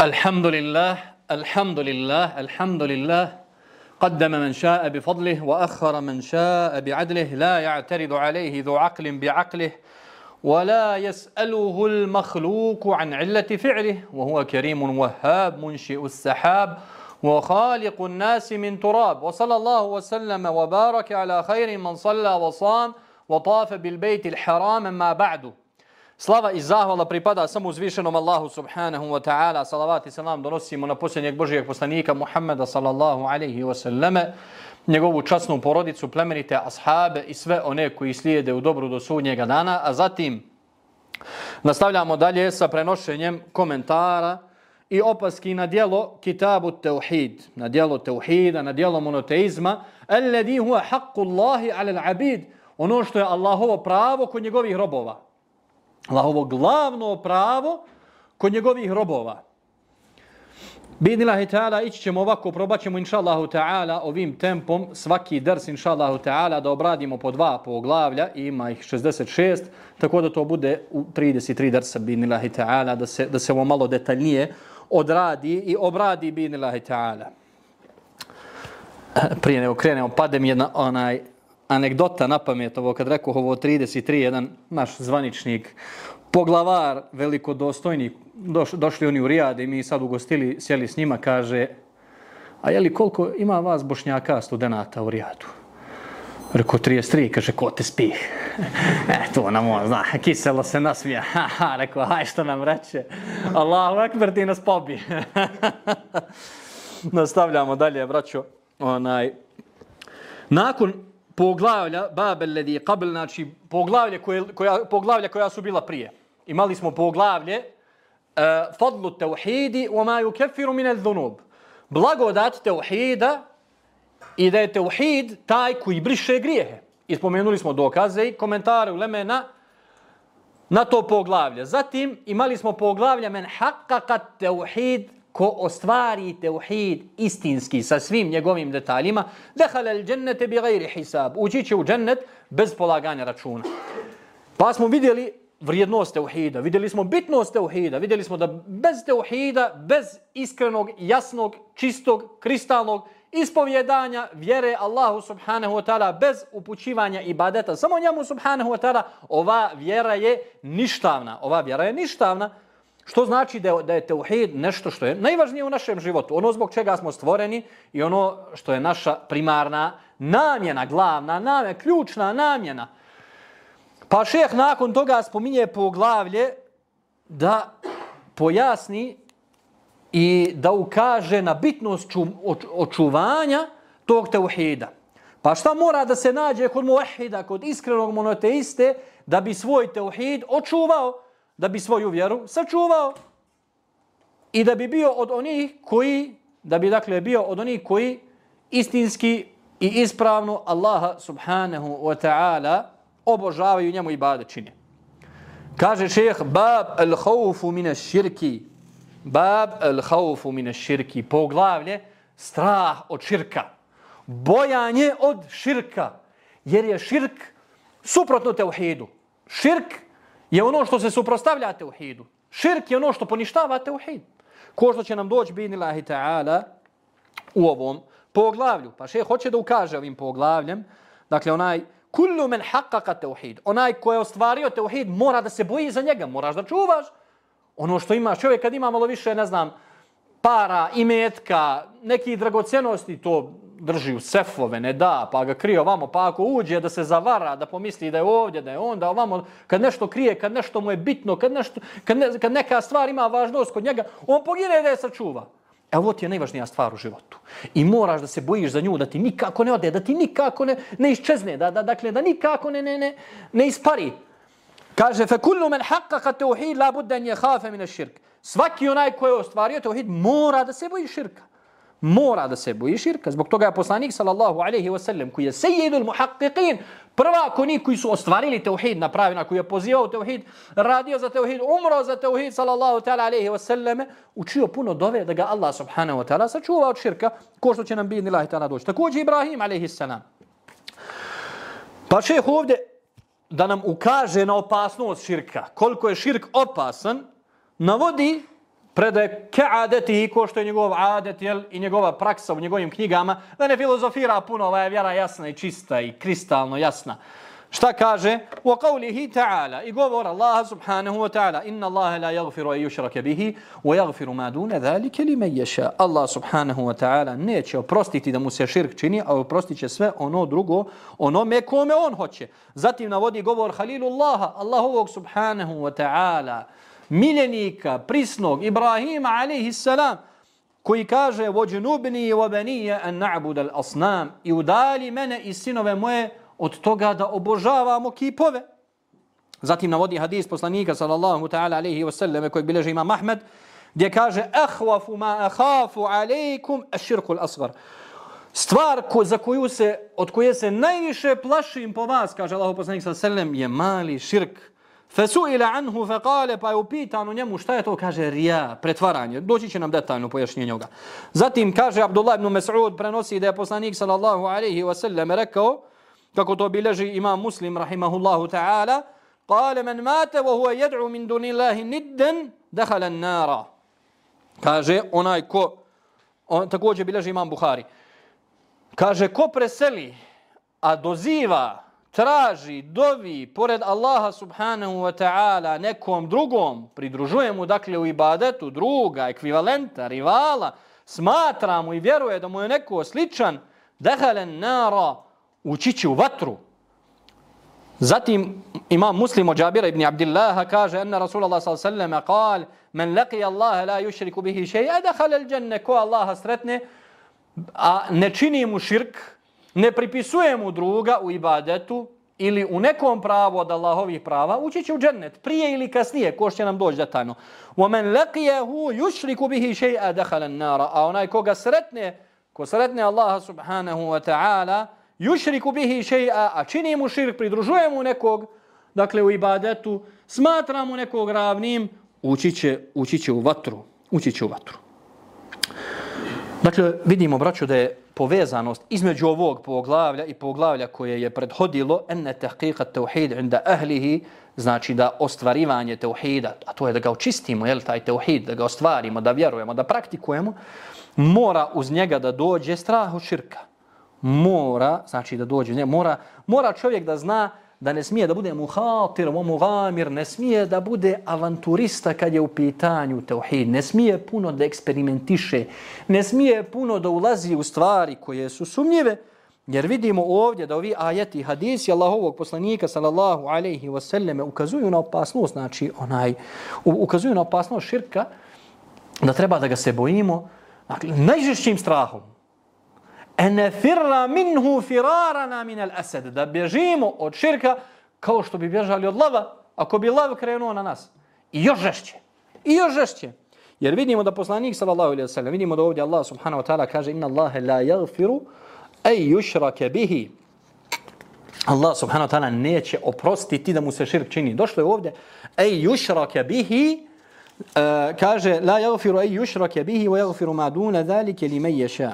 الحمد لله الحمد لله الحمد لله قدم من شاء بفضله وأخر من شاء بعدله. لا يعترض عليه ذو عقل بعقله ولا يسأله المخلوق عن علة فعله. وهو كريم وهاب منشئ السحاب وخالق الناس من تراب. وصلى الله وسلم وبارك على خير من صلى وصام وطاف بالبيت الحرام. ما بعد Slava i zahvala pripada samo uzvišenom Allahu subhanahu wa ta'ala. Salavat i salam donosimo na posljednjeg Božijeg poslanika Muhammeda sallallahu alaihi wa sallame, njegovu časnu porodicu, plemenite ashabe i sve one koji slijede u dobru do sudnjega dana. A zatim nastavljamo dalje sa prenošenjem komentara i opaski na dijelo Kitabu Teuhid, na dijelo Teuhida, na dijelo monoteizma, alladhi huwa haqqu Allahi ala al-abid, ono što je Allahovo pravo kod njegovih robova. Allahovo glavno pravo kod njegovih robova. Bidnilahi ta'ala, ići ćemo ovako, probat ćemo inša Allahu ta'ala ovim tempom svaki drs inša Allahu ta'ala da obradimo po dva poglavlja, ima ih 66, tako da to bude u 33 drsa bidnilahi ta'ala, da se, da se ovo malo detaljnije odradi i obradi bidnilahi ta'ala. Prije nego krenemo, pade mi jedna onaj anegdota na pamet ovo kad rekao ovo 33, jedan naš zvaničnik, poglavar velikodostojnik, doš, došli oni u Rijad i mi sad ugostili, sjeli s njima, kaže, a je li koliko ima vas bošnjaka studenta u Rijadu? Rekao 33, kaže, ko te spih? e, to nam on zna, kiselo se nasmija. Rekao, haj što nam reče. Allahu ekber ti nas pobi. Nastavljamo dalje, braćo. Onaj, nakon poglavlja Babel ledi qabl znači poglavlje koje koja poglavlja koja su bila prije. Imali smo poglavlje uh, fadlu tevhidi wa ma yukeffiru min adh-dhunub. Blagodat tauhida i da je tauhid taj koji briše grijehe. I spomenuli smo dokaze i komentare u Lemena na to poglavlje. Zatim imali smo poglavlje men haqqaqat tauhid ko ostvari teuhid istinski sa svim njegovim detaljima, dehala il džennete bi gajri hisab, ući će u džennet bez polaganja računa. Pa smo vidjeli vrijednost teuhida, vidjeli smo bitnost teuhida, vidjeli smo da bez teuhida, bez iskrenog, jasnog, čistog, kristalnog ispovjedanja vjere Allahu subhanahu wa ta'ala bez upućivanja ibadeta, samo njemu subhanahu wa ta'ala, ova vjera je ništavna. Ova vjera je ništavna. Što znači da, da je teuhid nešto što je najvažnije u našem životu, ono zbog čega smo stvoreni i ono što je naša primarna namjena, glavna namjena, ključna namjena. Pa šeh nakon toga spominje poglavlje da pojasni i da ukaže na bitnost ču, očuvanja tog teuhida. Pa šta mora da se nađe kod muahida, kod iskrenog monoteiste, da bi svoj teuhid očuvao? Da bi svoju vjeru sačuvao i da bi bio od onih koji, da bi dakle bio od onih koji istinski i ispravno Allaha subhanahu wa ta'ala obožavaju njemu i bade čine. Kaže šeheh, bab al khawfu min širki, bab al khawfu min širki, poglavlje, strah od širka, bojanje od širka, jer je širk suprotno teuhidu. Širk je ono što se suprostavlja teuhidu. Širk je ono što poništava teuhid. Ko što će nam doći bin ilahi ta'ala u ovom poglavlju. Pa še hoće da ukaže ovim poglavljem. Dakle, onaj kullu men haqqaqa teuhid. Onaj ko je ostvario teuhid mora da se boji za njega. Moraš da čuvaš. Ono što imaš, čovjek kad ima malo više, ne znam, para, imetka, neki dragocenosti, to drži u sefove, ne da, pa ga krije ovamo, pa ako uđe da se zavara, da pomisli da je ovdje, da je onda ovamo, kad nešto krije, kad nešto mu je bitno, kad, nešto, kad, ne, kad neka stvar ima važnost kod njega, on pogine da je sačuva. E ovo ti je najvažnija stvar u životu. I moraš da se bojiš za nju, da ti nikako ne ode, da ti nikako ne, ne iščezne, da, da, dakle, da nikako ne, ne, ne, ne ispari. Kaže, fe kullu men haqqa ka teuhid la budden je hafe mine širk. Svaki onaj koji je ostvario teuhid mora da se boji širka mora da se boji širka. Zbog toga je poslanik sallallahu alaihi wa sallam koji je sejidul muhaqqiqin, prva koni koji su ostvarili teuhid na pravi na koji je pozivao teuhid, radio za teuhid, umro za teuhid sallallahu ta'ala alaihi wa sallam, učio puno dove da ga Allah subhanahu wa ta'ala sačuva od širka, ko što će nam biti nilahi ta'ala doći. Također Ibrahim alaihi salam. Pa šeh ovdje da nam ukaže na opasnost širka, koliko je širk opasan, navodi predaje ke adeti i ko što je njegov adet jel, i njegova praksa u njegovim knjigama, da ne filozofira puno, ova je vjera jasna i čista i kristalno jasna. Šta kaže? Wa qawlihi ta'ala. I govor Allah subhanahu wa ta'ala. Inna Allaha la yaghfiru an yushraka bihi wa yaghfiru ma duna zalika liman yasha. Allah subhanahu wa ta'ala neće oprostiti da mu se širk čini, a oprostit će sve ono drugo, ono me kome on hoće. Zatim navodi govor Halilullaha, Allahovog subhanahu wa ta'ala, miljenika, prisnog, Ibrahima alaihi salam, koji kaže vođenubni wa an na'bud al asnam i udali mene i sinove moje od toga da obožavamo kipove. Zatim navodi hadis poslanika sallallahu ta'ala alaihi wasallam kojeg bileže imam Ahmed gdje kaže ahvafu ma ahafu alaikum aširku al-asgar. Stvar ko, za koju se, od koje se najviše plašim po vas, kaže Allah poslanik sallallahu alaihi wa je mali širk. Fasuila anhu faqala pa je upitan njemu šta je to, kaže rija, pretvaranje. Doći će nam detaljno pojašnjenje ovoga. Zatim kaže Abdullah ibn Mas'ud, prenosi da je poslanik sallallahu alaihi wa sallam rekao, kako to bileži imam muslim rahimahullahu ta'ala, kale men mate wa huwa jed'u min dunillahi nidden, dehala nara. Kaže onaj ko, on, također bileži imam Buhari, kaže ko preseli, a doziva, traži, dovi, pored Allaha subhanahu wa ta'ala nekom drugom, pridružuje mu dakle u ibadetu druga, ekvivalenta, rivala, smatra mu i vjeruje da mu je neko sličan, dehalen nara, ući će u vatru. Zatim imam muslim od Jabira ibn Abdillaha kaže ena Rasulallah s.a.v. kal men laqi Allah la yushriku bihi še'a dehal al dženne ko Allaha sretne a ne čini mu širk ne pripisuje mu druga u ibadetu ili u nekom pravu od Allahovih prava, ući će u džennet prije ili kasnije, ko će nam doći detaljno. وَمَنْ لَقِيَهُ يُشْرِكُ بِهِ شَيْءَ دَخَلَ النَّارَ A onaj koga sretne, ko sretne Allaha subhanahu wa ta'ala, yushriku bihi shay'a, a čini mu širk, pridružuje mu nekog, dakle u ibadetu, smatra mu nekog ravnim, ući će, ući će u vatru. Ući će u vatru. Dakle, vidimo, braćo, da je povezanost između ovog poglavlja i poglavlja koje je prethodilo enne tahqiqa tauhid inda ahlihi, znači da ostvarivanje tauhida, a to je da ga očistimo, jel, taj tauhid, da ga ostvarimo, da vjerujemo, da praktikujemo, mora uz njega da dođe strah od širka. Mora, znači da dođe, ne, mora, mora čovjek da zna da ne smije da bude muhatir, mugamir, ne smije da bude avanturista kad je u pitanju teuhid, ne smije puno da eksperimentiše, ne smije puno da ulazi u stvari koje su sumnjive, jer vidimo ovdje da ovi ajeti hadisi Allahovog poslanika sallallahu alaihi wasallame ukazuju na opasnost, znači onaj, ukazuju na opasnost širka, da treba da ga se bojimo, dakle, najžešćim strahom, ene firra minhu firarana min al asad da bježimo od širka kao što bi bježali od lava ako bi lav krenuo na nas. I još žešće i još žešće. Jer vidimo da poslanik sallallahu alejhi ve sellem vidimo da ovdje Allah subhanahu wa taala kaže inna Allaha la yaghfiru ay yushraka bihi. Allah subhanahu wa taala neće oprostiti da mu se širk čini. Došlo je ovdje ay yushraka bihi Uh, kaže la yaghfiru ay yushraka bihi wa yaghfiru ma duna zalika liman yasha.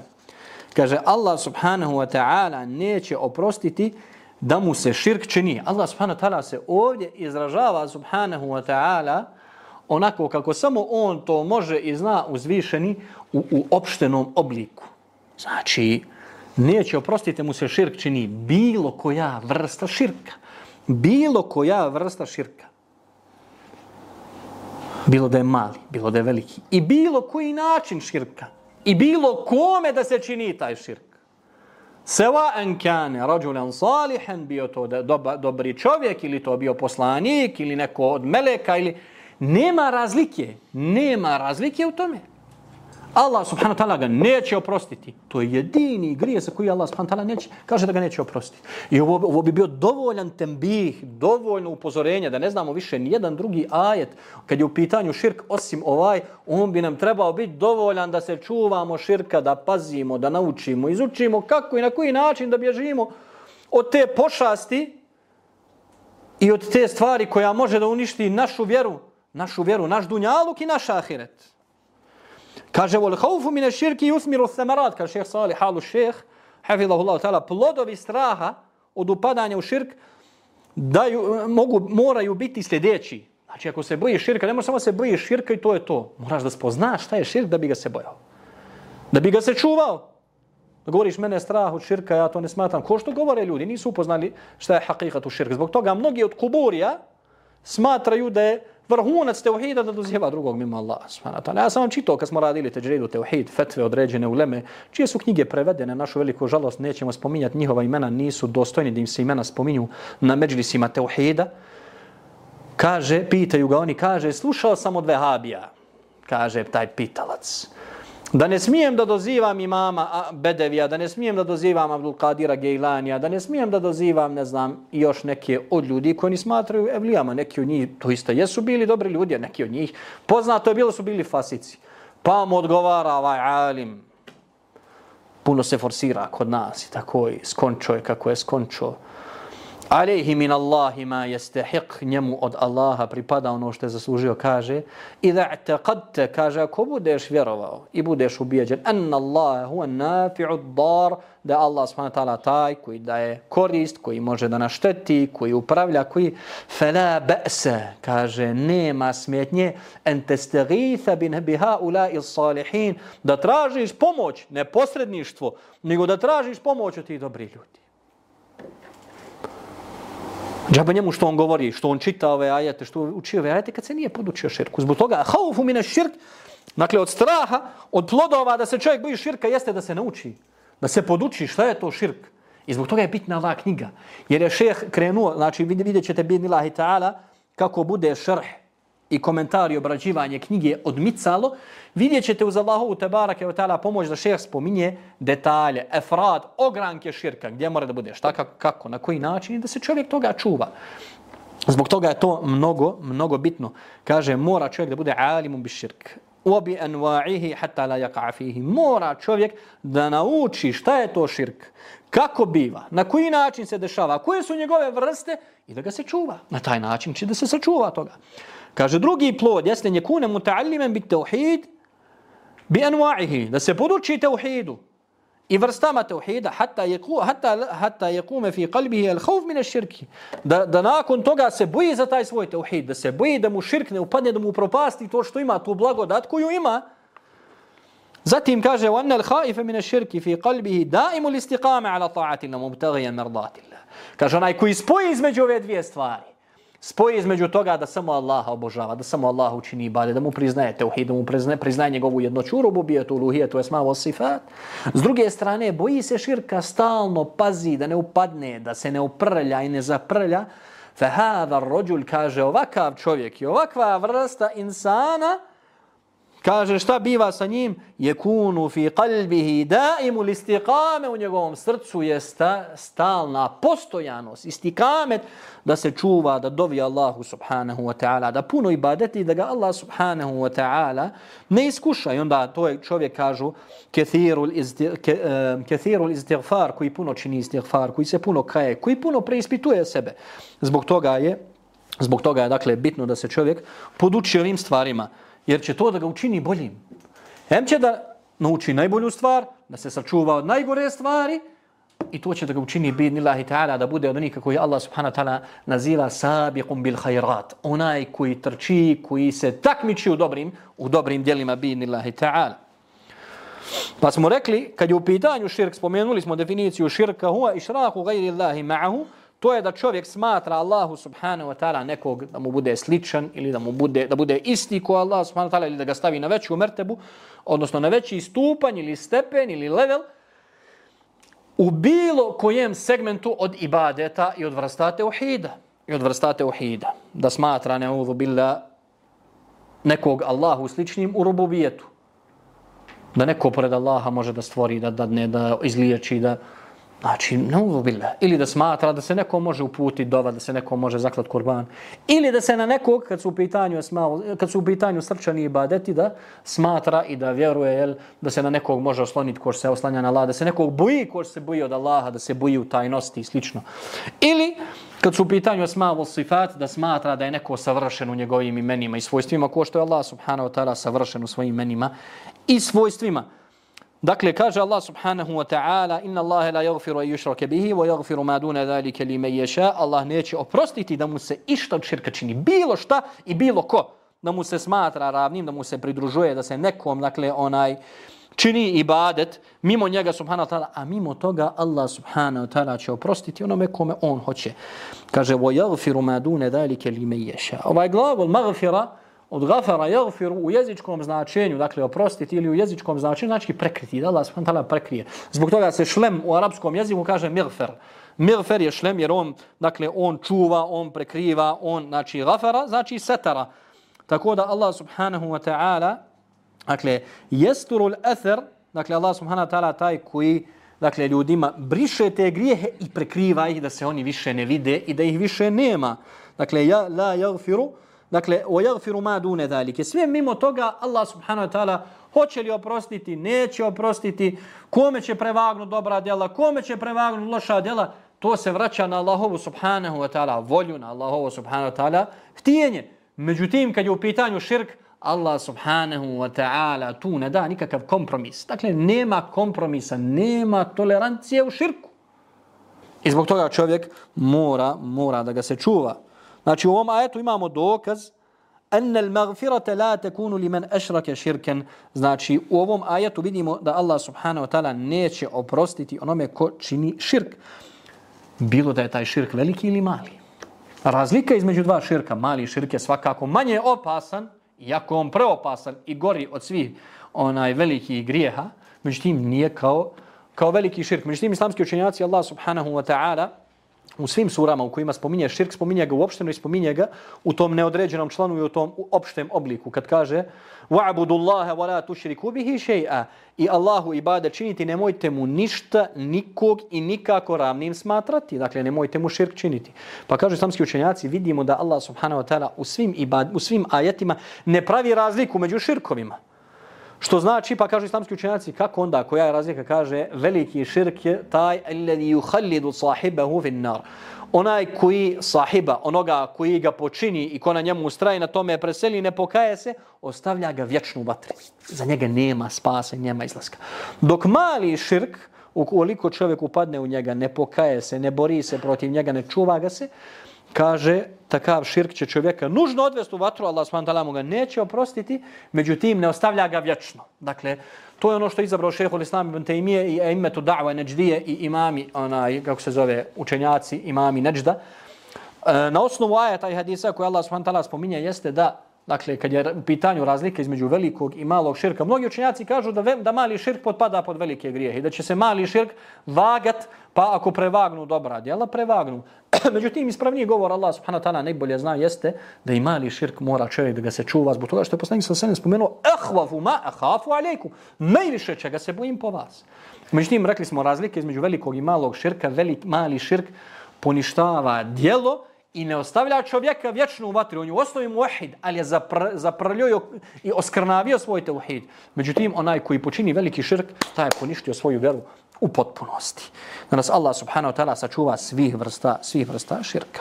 Kaže, Allah subhanahu wa ta'ala neće oprostiti da mu se širk čini. Allah subhanahu wa ta'ala se ovdje izražava subhanahu wa ta'ala onako kako samo on to može i zna uzvišeni u, u opštenom obliku. Znači, neće oprostiti mu se širk čini bilo koja vrsta širka. Bilo koja vrsta širka. Bilo da je mali, bilo da je veliki. I bilo koji način širka i bilo kome da se čini taj širk. Seva en kane rađulen salihen, bio to doba, dobri čovjek ili to bio poslanik ili neko od meleka ili... Nema razlike, nema razlike u tome. Allah subhanahu wa ta'ala ga neće oprostiti. To je jedini grije za koji Allah subhanahu wa ta'ala neće, kaže da ga neće oprostiti. I ovo, ovo bi bio dovoljan tembih, dovoljno upozorenje da ne znamo više ni jedan drugi ajet kad je u pitanju širk osim ovaj, on bi nam trebao biti dovoljan da se čuvamo širka, da pazimo, da naučimo, izučimo kako i na koji način da bježimo od te pošasti i od te stvari koja može da uništi našu vjeru, našu vjeru, naš dunjaluk i naš ahiret. Kaže, vol haufu mine širki usmiru samarat, kaže šeheh Salih Halu šeheh, hafidhahullahu ta'ala, plodovi straha od upadanja u širk daju, mogu, moraju biti sljedeći. Znači, ako se bojiš širka, ne možeš samo se bojiš širka i to je to. Moraš da spoznaš šta je širk da bi ga se bojao. Da bi ga se čuvao. Da govoriš, mene je strah od širka, ja to ne smatram. Ko što govore ljudi, nisu upoznali šta je hakikat u širka. Zbog toga mnogi od kuburija smatraju da je vrhunac teuhida da dozijeva drugog mimo Allah. Ja sam vam čitao kad smo radili teđridu teuhid, fetve određene uleme, čije su knjige prevedene, našu veliku žalost, nećemo spominjati njihova imena, nisu dostojni da im se imena spominju na međlisima teuhida. Kaže, pitaju ga oni, kaže, slušao sam od vehabija, kaže taj pitalac. Da ne smijem da dozivam imama Bedevija, da ne smijem da dozivam Abdul Qadira Gejlanija, da ne smijem da dozivam, ne znam, još neke od ljudi koji ni smatraju evlijama. Neki od njih, to isto, jesu bili dobri ljudi, a neki od njih. Poznato je bilo su bili fasici. Pa mu odgovara ovaj alim. Puno se forsira kod nas i tako i skončo je kako je skončo. Alejhi min Allahi ma yastahiq njemu od Allaha pripada ono što je zaslužio kaže idha i'taqadta kaže ako budeš vjerovao i budeš ubeđen an Allah huwa nafi'u dar da Allah subhanahu ta'ala taj koji daje korist koji može da našteti koji upravlja koji fala ba'sa kaže nema smetnje an tastaghitha bin biha ulai salihin da tražiš pomoć ne posredništvo nego da tražiš pomoć od tih dobrih ljudi. Džaba njemu što on govori, što on čita ove ajete, što uči ove ajete, kad se nije podučio širku. Zbog toga, haufu mine širk, dakle od straha, od plodova da se čovjek boji širka, jeste da se nauči, da se poduči šta je to širk. I zbog toga je bitna ova knjiga. Jer je šeh krenuo, znači vidjet ćete bidnilahi ta'ala, kako bude šrh i komentar i obrađivanje knjige odmicalo, vidjet ćete uz Allahovu tebarake wa ta'ala pomoć da šeheh spominje detalje, efrad, ogranke širka, gdje mora da bude, šta, kako, kako, na koji način i da se čovjek toga čuva. Zbog toga je to mnogo, mnogo bitno. Kaže, mora čovjek da bude alimum bi širk obi anwa'ihi hatta la yaqa'a fihi. Mora čovjek da nauči šta je to širk. Kako biva, na koji način se dešava, koje su njegove vrste i da ga se čuva. Na taj način će da se sačuva toga. Kaže drugi plod, jeste nje kune muta'allimen bit tauhid bi anwa'ihi, da se poduči tauhidu i vrstama tauhida hatta yaku hatta hatta yakume fi qalbihi al-khawf min ash-shirk. Da, da nakon toga se boji za taj svoj tauhid, da se boji da mu širk ne upadne, da mu propasti to što ima, tu blagodat koju ima. Zatim kaže wa anna al-khaifa min ash-shirk fi qalbihi da'imul istiqama ala ta'ati Allah mubtaghiyan mardati Allah. Kaže onaj koji spoji između ove dvije stvari spoji između toga da samo Allaha obožava, da samo Allah učini ibade, da mu priznaje teuhid, da mu priznaje, priznaje njegovu jednoću, rububijetu, uluhijetu, esmavu, sifat. S druge strane, boji se širka stalno, pazi da ne upadne, da se ne uprlja i ne zaprlja. Fehada rođul kaže ovakav čovjek i ovakva vrsta insana, Kaže šta biva sa njim? Je kunu fi qalbihi daimu listiqame u njegovom srcu je sta, stalna postojanost, istikamet da se čuva, da dovi Allahu subhanahu wa ta'ala, da puno ibadeti, da ga Allah subhanahu wa ta'ala ne iskuša. I onda to je čovjek kažu kethirul, izdi, ke, eh, kethirul istighfar, koji puno čini istighfar, koji se puno kaje, koji puno preispituje sebe. Zbog toga je, zbog toga je dakle bitno da se čovjek poduči ovim stvarima jer će to da ga učini boljim. Em će da nauči najbolju stvar, da se sačuva od najgore stvari i to će da ga učini bidni Allahi ta'ala da bude od onika koji Allah subhanahu wa ta'ala naziva sabiqum bil khairat. Onaj koji trči, koji se takmiči u dobrim, u dobrim dijelima bidni Allahi ta'ala. Pa smo rekli, kad je u pitanju širk, spomenuli smo definiciju širka, huwa išraku gajri Allahi ma'ahu, to je da čovjek smatra Allahu subhanahu wa ta'ala nekog da mu bude sličan ili da mu bude da bude isti ko Allah subhanahu wa ta'ala ili da ga stavi na veću mertebu, odnosno na veći stupanj ili stepen ili level u bilo kojem segmentu od ibadeta i od vrsta teuhida. I od vrsta teuhida. Da smatra neudhu billah nekog Allahu sličnim u rububijetu. Da neko pored Allaha može da stvori, da dadne, da izliječi, da Znači, ne uvobile. Ili da smatra da se neko može uputiti dova, da se neko može zaklati kurban. Ili da se na nekog, kad su u pitanju, kad su u pitanju srčani ibadeti, da smatra i da vjeruje jel, da se na nekog može osloniti ko se oslanja na Allah, da se nekog boji ko se boji od Allaha, da se boji u tajnosti i slično. Ili kad su u pitanju asma sifat, da smatra da je neko savršen u njegovim imenima i svojstvima, ko što je Allah subhanahu wa ta'ala savršen u svojim imenima i svojstvima. Dakle, kaže Allah subhanahu wa ta'ala inna Allahe la yaghfiru an yushraka bihi wa yaghfiru ma duna li liman yasha. Allah neće oprostiti da mu se išta od širka čini, bilo šta i bilo ko, da mu se smatra ravnim, da mu se pridružuje, da se nekom, dakle, onaj čini ibadet mimo njega subhanahu wa ta'ala, a mimo toga Allah subhanahu wa ta'ala će oprostiti onome kome on hoće. Kaže, wa yaghfiru ma duna li liman yasha. Ovaj glavol maghfira, od gafara jagfiru u jezičkom značenju, dakle oprostiti ili u jezičkom značenju, znači prekriti, da Allah subhanahu prekrije. Zbog toga se šlem u arapskom jeziku kaže mirfer. Mirfer je šlem jer on, dakle, on čuva, on prekriva, on, znači, gafara, znači setara. Tako da Allah subhanahu wa ta'ala, dakle, jesturul ether, dakle, Allah subhanahu wa ta'ala taj koji, dakle, ljudima briše te grijehe i prekriva ih da se oni više ne vide i da ih više nema. Dakle, ja la jagfiru, Dakle, o jagfiru ma dune dalike. Sve mimo toga, Allah subhanahu wa ta'ala hoće li oprostiti, neće oprostiti, kome će prevagnuti dobra djela, kome će prevagnuti loša djela, to se vraća na Allahovu subhanahu wa ta'ala volju, na Allahovu subhanahu wa ta'ala htijenje. Međutim, kad je u pitanju širk, Allah subhanahu wa ta'ala tu ne da nikakav kompromis. Dakle, nema kompromisa, nema tolerancije u širku. I zbog toga čovjek mora, mora da ga se čuva. Znači u ovom ajetu imamo dokaz an al maghfirata la takunu liman ashraka shirkan. Znači u ovom ajetu vidimo da Allah subhanahu wa ta'ala neće oprostiti onome ko čini širk. Bilo da je taj širk veliki ili mali. Razlika između dva širka, mali širk je svakako manje opasan, iako on preopasan i gori od svih onaj velikih grijeha, međutim nije kao, kao veliki širk. Međutim, islamski učenjaci Allah subhanahu wa ta'ala u svim surama u kojima spominje širk, spominje ga uopšteno i spominje ga u tom neodređenom članu i u tom opštem obliku. Kad kaže وَعْبُدُ اللَّهَ وَلَا تُشْرِكُوا بِهِ شَيْئًا I Allahu ibade činiti, nemojte mu ništa, nikog i nikako ravnim smatrati. Dakle, nemojte mu širk činiti. Pa kaže samski učenjaci, vidimo da Allah subhanahu wa ta'ala u svim, ibad, u svim ajetima ne pravi razliku među širkovima. Što znači, pa kažu islamski učenjaci, kako onda, koja je razlika, kaže, veliki širk je taj alladhi yukhallidu sahibahu fin nar. Onaj koji sahiba, onoga koji ga počini i ko na njemu ustraje, na tome preseli, ne pokaje se, ostavlja ga vječnu vatru. Za njega nema spasa, nema izlaska. Dok mali širk, ukoliko čovjek upadne u njega, ne pokaje se, ne bori se protiv njega, ne čuva ga se, kaže takav širk će čovjeka nužno odvesti u vatru, Allah s.w.t. mu ga neće oprostiti, međutim ne ostavlja ga vječno. Dakle, to je ono što je izabrao šehol Islam ibn Taymiye i imetu da'va neđdije i imami, onaj, kako se zove, učenjaci, imami neđda. E, na osnovu ajeta i hadisa koje Allah s.w.t. spominje jeste da Dakle, kad je u pitanju razlike između velikog i malog širka, mnogi učenjaci kažu da, da mali širk potpada pod velike grijehe i da će se mali širk vagat, pa ako prevagnu dobra djela, prevagnu. Međutim, ispravniji govor Allah subhanahu wa ta'ala najbolje zna jeste da i mali širk mora čovjek da ga se čuva zbog toga što je poslanik sa sve spomenuo ehvafu ma ehafu alejkum. Najviše čega se bojim po vas. Međutim, rekli smo razlike između velikog i malog širka. Velik, mali širk poništava djelo i ne ostavlja čovjeka vječnu vatru. On je u osnovi muahid, ali je zapr zaprljio i oskrnavio svoj teuhid. Međutim, onaj koji počini veliki širk, taj je poništio svoju vjeru u potpunosti. Da nas Allah subhanahu wa ta'ala sačuva svih vrsta, svih vrsta širka.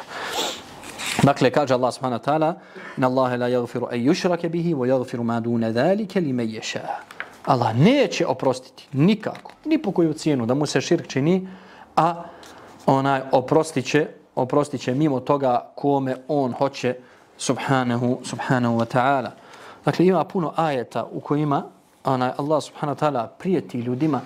Dakle, kaže Allah subhanahu wa ta'ala Inna Allahe la yagfiru an yushrake bihi wa yagfiru ma dune dhalike li me ješa. Allah neće oprostiti nikako, ni po koju cijenu da mu se širk čini, a onaj oprostit će oprostit će mimo toga kome on hoće subhanahu, subhanahu wa ta'ala. Dakle, ima puno ajeta u kojima onaj, Allah subhanahu wa ta'ala prijeti ljudima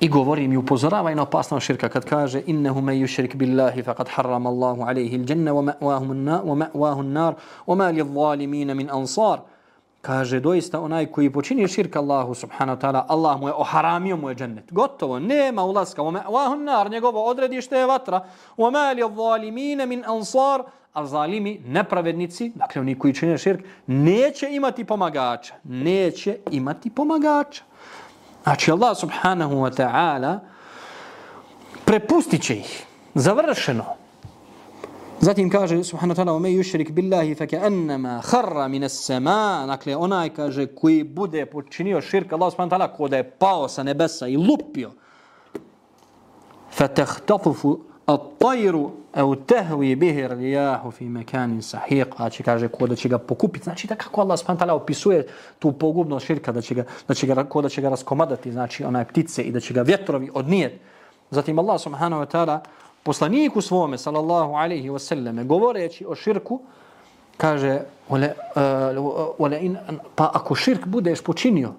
i govori mi upozorava i na opasnost širka kad kaže innehu me yushrik billahi faqad harrama Allahu alayhi al-janna wa ma'wahu an-nar wa ma'wahu an-nar wa ma lidh-dhalimin min ansar kaže doista onaj koji počini širk Allahu subhanahu wa ta'ala, Allah mu je oharamio mu je džennet. Gotovo, nema ulaska. Wa ma'wahu nar, njegovo odredište je vatra. Wa ma li zalimina min ansar, a zalimi, nepravednici, dakle oni koji čine širk, neće imati pomagača. Neće imati pomagača. Znači Allah subhanahu wa ta'ala prepustit će ih. Završeno. Zatim kaže subhanahu wa ta'ala ome yushrik billahi fa ka'annama kharra min as-samaa." Dakle onaj kaže koji bude počinio širk Allah subhanahu wa ta'ala kod je pao sa nebesa i lupio. Fatakhtafu at-tayru au tahwi bihi riyahu fi makanin sahiq znači kaže ko da će ga pokupiti. Znači da kako Allah subhanahu taala opisuje tu pogubnost širka da će ga da će ga ko da će ga raskomadati znači onaj ptice i da će ga vjetrovi odnijet. Zatim Allah subhanahu wa taala poslaniku svome sallallahu alejhi ve sellem govoreći o širku kaže wala wala eh, in pa ako širk budeš počinio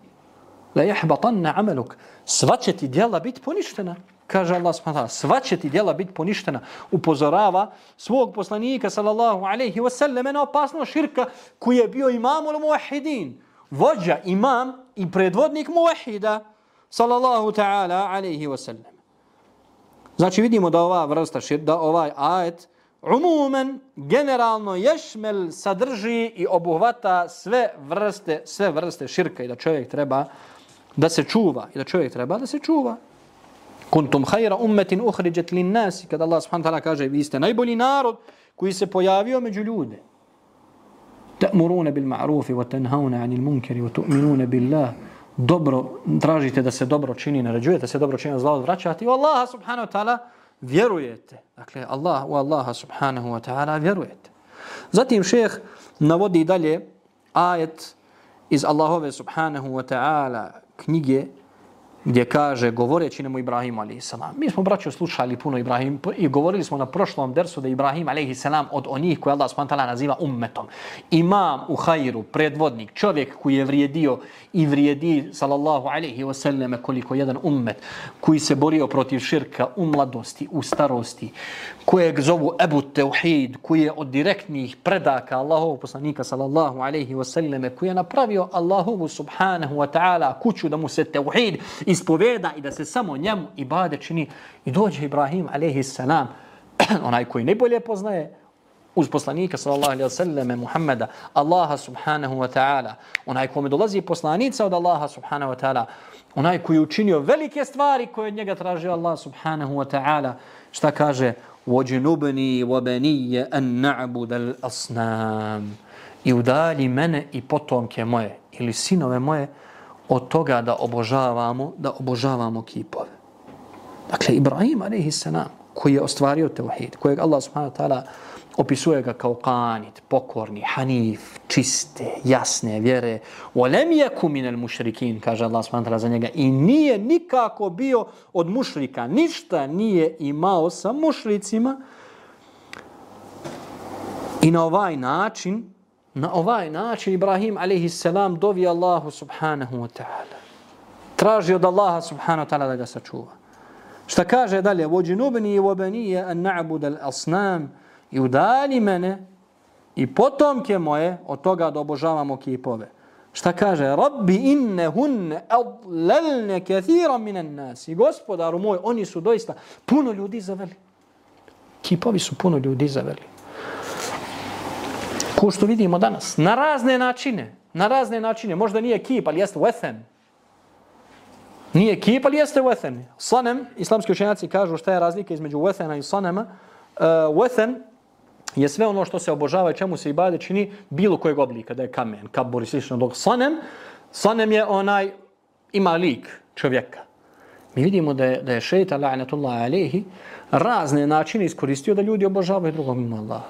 la yahbatanna amaluk sva će ti djela biti poništena kaže Allah subhanahu wa ta'ala, sva će ti djela biti poništena, upozorava svog poslanika, sallallahu alaihi wa sallam, na opasnost širka koji je bio imam ul muahidin, vođa, imam i predvodnik muahida, sallallahu ta'ala alaihi wa sallam. Znači vidimo da ova vrsta širka, da ovaj ajet, umumen, generalno, ješmel sadrži i obuhvata sve vrste, sve vrste širka i da čovjek treba da se čuva i da čovjek treba da se čuva kuntum khayra ummatin ukhrijat lin nas kada Allah subhanahu wa ta'ala kaže vi ste najbolji narod koji se pojavio među ljude. Ta'muruna bil ma'ruf wa tanhauna 'anil munkar wa tu'minuna billah. Dobro tražite da se dobro čini naređujete se dobro čini zlo vraćate. I Allah subhanahu wa ta'ala vjerujete. Dakle Allah u Allah subhanahu wa ta'ala vjerujete. Zatim šejh navodi dalje ajet iz Allahove subhanahu wa ta'ala knjige gdje kaže, govoreći nemu Ibrahimu a.s. Mi smo, braćo, slušali puno Ibrahim i govorili smo na prošlom dersu da Ibrahim a.s. od onih koje Allah s.w.t. naziva ummetom. Imam u hajru, predvodnik, čovjek koji je vrijedio i vrijedi, sallallahu alaihi wasallam, koliko jedan ummet, koji se borio protiv širka u mladosti, u starosti, kojeg zovu Ebu Teuhid, koji je od direktnih predaka Allahovog poslanika, sallallahu alaihi wasallam, koji je napravio Allahovu subhanahu wa ta'ala kuću da mu se Teuhid ispoveda i da se samo njemu ibade čini. I dođe Ibrahim alaihi salam, onaj koji najbolje poznaje uz poslanika sallallahu alaihi sallam Muhammeda, Allaha subhanahu wa ta'ala, onaj kome dolazi poslanica od Allaha subhanahu wa ta'ala, onaj koji je učinio velike stvari koje od njega traži Allah subhanahu wa ta'ala, šta kaže? وَجِنُبْنِي وَبَنِيَ أَنْ نَعْبُدَ الْأَصْنَامِ I udalji mene i potomke moje, ili sinove moje, od toga da obožavamo, da obožavamo kipove. Dakle, Ibrahim a.s. koji je ostvario tevhid, kojeg Allah subhanahu ta'ala opisuje ga kao kanit, pokorni, hanif, čiste, jasne vjere. Olem je kumin el mušrikin, kaže Allah subhanahu ta'ala za njega. I nije nikako bio od mušrika. Ništa nije imao sa mušricima. I na ovaj način, Na ovaj način Ibrahim a.s. dovi Allahu subhanahu wa ta'ala. Traži od Allaha subhanahu wa ta'ala da ga sačuva. Šta kaže dalje? Vođinubni i vobenije an na'bud al asnam i udalji mene i potomke moje od toga da obožavamo kipove. Šta kaže? Rabbi inne hunne adlelne kathira minan nas. I gospodaru moj, oni su doista puno ljudi zaveli. Kipovi su puno ljudi zaveli ko što vidimo danas, na razne načine, na razne načine, možda nije kip, ali jeste wethen. Nije kip, ali jeste wethen. Sanem, islamski učenjaci kažu šta je razlika između wethena i sanema. Uh, wethen je sve ono što se obožava i čemu se i bade čini bilo kojeg oblika, da je kamen, kabor i slično. Dok sanem, sanem je onaj, ima lik čovjeka. Mi vidimo da je, da je šeita, la'anatullahi alihi, razne načine iskoristio da ljudi obožavaju drugog mimo Allah.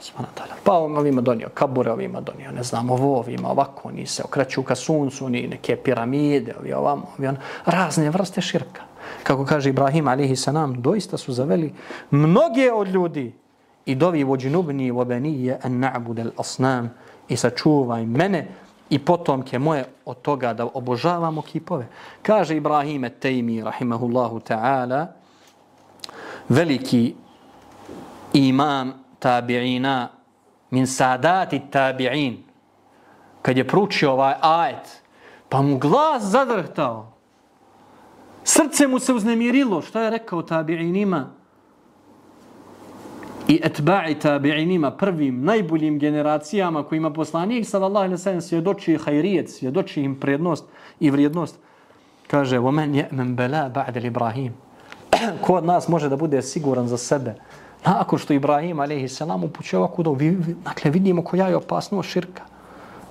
Pa ovima donio kabure, ovima donio, ne znam, ovo, ovima, ovako, oni se okreću ka suncu, ni neke piramide, ovi ovamo, ovi on, razne vrste širka. Kako kaže Ibrahim alihi sanam, doista su zaveli mnoge od ljudi i dovi vođinubni vobenije en na'budel asnam i sačuvaj mene i potomke moje od toga da obožavamo kipove. Kaže Ibrahim Tejmi, rahimahullahu ta'ala, veliki imam tabi'ina min sadati tabi'in. Kad je pručio ovaj ajet pa mu glas zadrhtao. Srce mu se uznemirilo što je rekao tabi'inima? I etba'i tabi'inima prvim najboljim generacijama kojima poslanik sallallahu alaihi sallam svjedoči hajrijet svjedoči im prednost i vrijednost kaže وَمَنْ يَأْمَنْ بَلَا bala ba'da ibrahim ko od nas može da bude siguran za sebe? Nakon što Ibrahim a.s. upućuje ovako da dakle, vidimo koja je opasnost širka.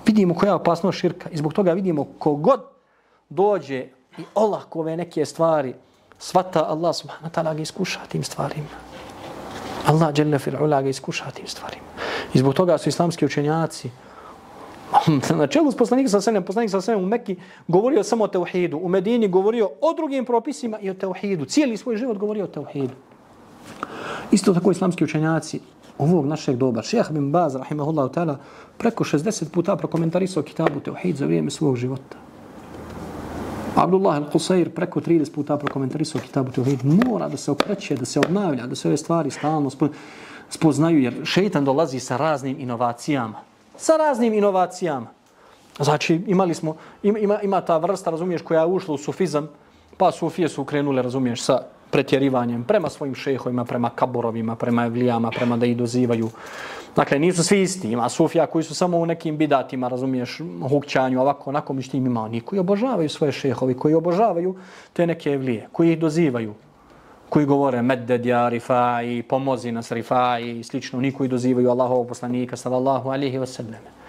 Vidimo koja je opasnost širka. I zbog toga vidimo kogod dođe i olakove neke stvari, svata Allah subhanahu wa ta'ala ga iskuša tim stvarima. Allah dželle fil ula ga iskuša tim stvarima. I zbog toga su islamski učenjaci na čelu s poslanikom sa senem, poslanik sa senem u Mekki govorio samo o teuhidu, u Medini govorio o drugim propisima i o teuhidu. Cijeli svoj život govorio o teuhidu. Isto tako islamski učenjaci ovog našeg doba, šeha bin Baz, rahimahullahu ta'ala, preko 60 puta prokomentarisao kitabu teuhid za vrijeme svog života. Abdullah al-Qusair preko 30 puta prokomentarisao kitabu Tuhid. Mora da se okreće, da se obnavlja, da se ove stvari stalno spoznaju, jer šeitan dolazi sa raznim inovacijama sa raznim inovacijama. Znači, imali smo, ima, ima ta vrsta, razumiješ, koja je ušla u sufizam, pa sufije su krenule, razumiješ, sa pretjerivanjem prema svojim šehovima, prema kaborovima, prema evlijama, prema da ih dozivaju. Dakle, nisu svi isti. Ima sufija koji su samo u nekim bidatima, razumiješ, hukćanju, ovako, onako, mi što ima oni koji obožavaju svoje šehovi, koji obožavaju te neke evlije, koji ih dozivaju koji govore medded ja rifai, pomozi nas rifai i slično, oni koji dozivaju Allahov poslanika sallallahu alihi wasallam.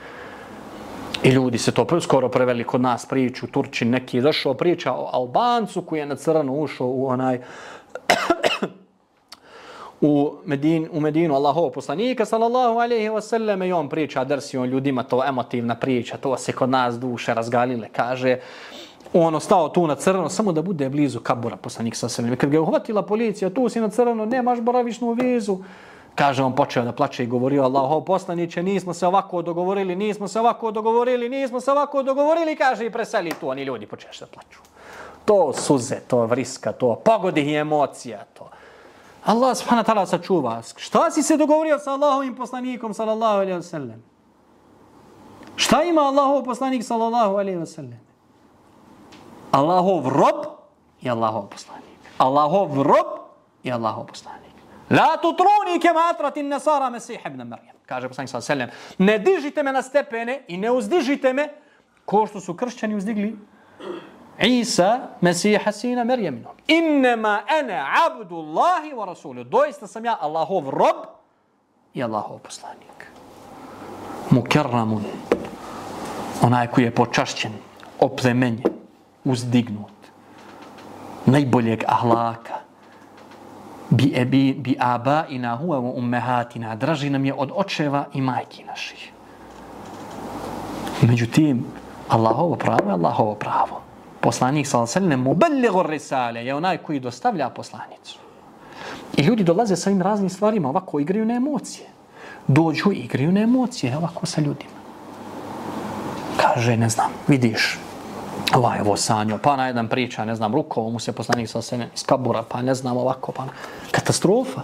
I ljudi se to skoro preveli kod nas priču, Turčin neki je došao priča o Albancu koji je na crno ušao u onaj u, Medin, u Medinu Allahov poslanika sallallahu alaihi wasallam i on priča drsi on ljudima, to emotivna priča, to se kod nas duše razgalile, kaže ono stao tu na crno samo da bude blizu kabura poslanik ve selleme Kad ga je uhvatila policija, tu si na crno, nemaš boravišnu vizu. Kaže on počeo da plače i govorio Allaho poslaniće, nismo se ovako dogovorili, nismo se ovako dogovorili, nismo se ovako dogovorili, kaže i preseli tu, oni ljudi počeš da plaču. To suze, to vriska, to pogodi i emocija, to. Allah subhanahu ta'ala sačuva. Šta si se dogovorio sa Allahovim poslanikom, sallallahu alaihi wa sallam? Šta ima Allahov poslanik, sallallahu alaihi wa sallam? Allahov rob i Allahov poslanik. Allahov rob i Allahov poslanik. La tutruni ke matratin nasara mesih ibn Marijam. Kaže poslanik sa selem. Ne dižite me na stepene i ne uzdižite me ko što su kršćani uzdigli Isa, Mesiha, sina Marijaminu. Innema ene abdullahi wa rasulio. Doista sam ja Allahov rob i Allahov poslanik. Mukerramun. Onaj koji je počašćen, oplemenjen uzdignut, najboljeg ahlaka, bi, ebi, bi aba ina huwa wa ummahatina draži nam je od očeva i majki naših. Međutim, Allahovo pravo je Allahovo pravo. Poslanik sallallahu alejhi ve sellem muballighu risale je onaj koji dostavlja poslanicu. I ljudi dolaze sa ovim raznim stvarima, ovako igraju na emocije. Dođu i igraju na emocije, ovako sa ljudima. Kaže, ne znam, vidiš, ovaj ovo sanjo, pa na jedan priča, ne znam, rukovo mu se poslanik sa sene iz kabura, pa ne znam ovako, pa katastrofa.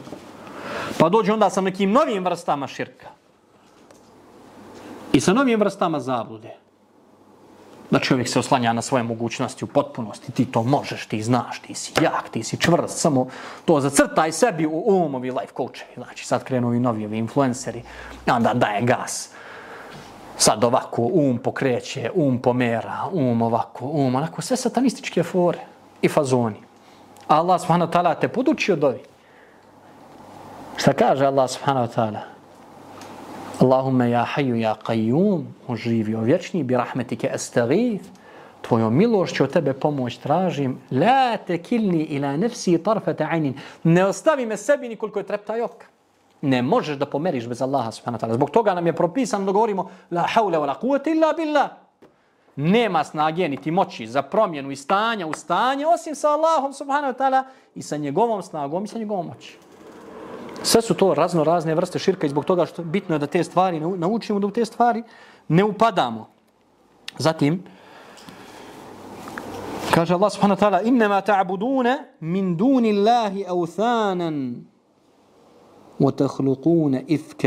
Pa dođe onda sa nekim novim vrstama širka. I sa novim vrstama zablude. Znači, da čovjek se oslanja na svoje mogućnosti u potpunosti, ti to možeš, ti znaš, ti si jak, ti si čvrst, samo to zacrtaj sebi u umovi life coachevi. Znači sad krenu i novi ovi influenceri, onda daje gas sad ovako um pokreće, um pomera, um ovako, um onako, sve satanističke fore i fazoni. Allah subhanahu wa ta'ala te podučio dovi. Šta kaže Allah subhanahu wa ta'ala? Allahumme ja hayu ja qayyum, oživio vječni, bi rahmetike estagif, tvojom milošću od tebe pomoć tražim, la te kilni ila nefsi tarfata ainin, ne ostavi me sebi nikoliko je trepta i oka ne možeš da pomeriš bez Allaha subhanahu wa ta'ala. Zbog toga nam je propisano da govorimo la haula wala kuvvete illa billah. Nema snage niti moći za promjenu i stanja u stanje osim sa Allahom subhanahu wa ta'ala i sa njegovom snagom i sa njegovom moći. Sve su to razno razne vrste širka i zbog toga što bitno je da te stvari naučimo da u te stvari ne upadamo. Zatim, kaže Allah subhanahu wa ta'ala innama ta'budune min duni Allahi authanan وَتَخْلُقُونَ إِفْكَ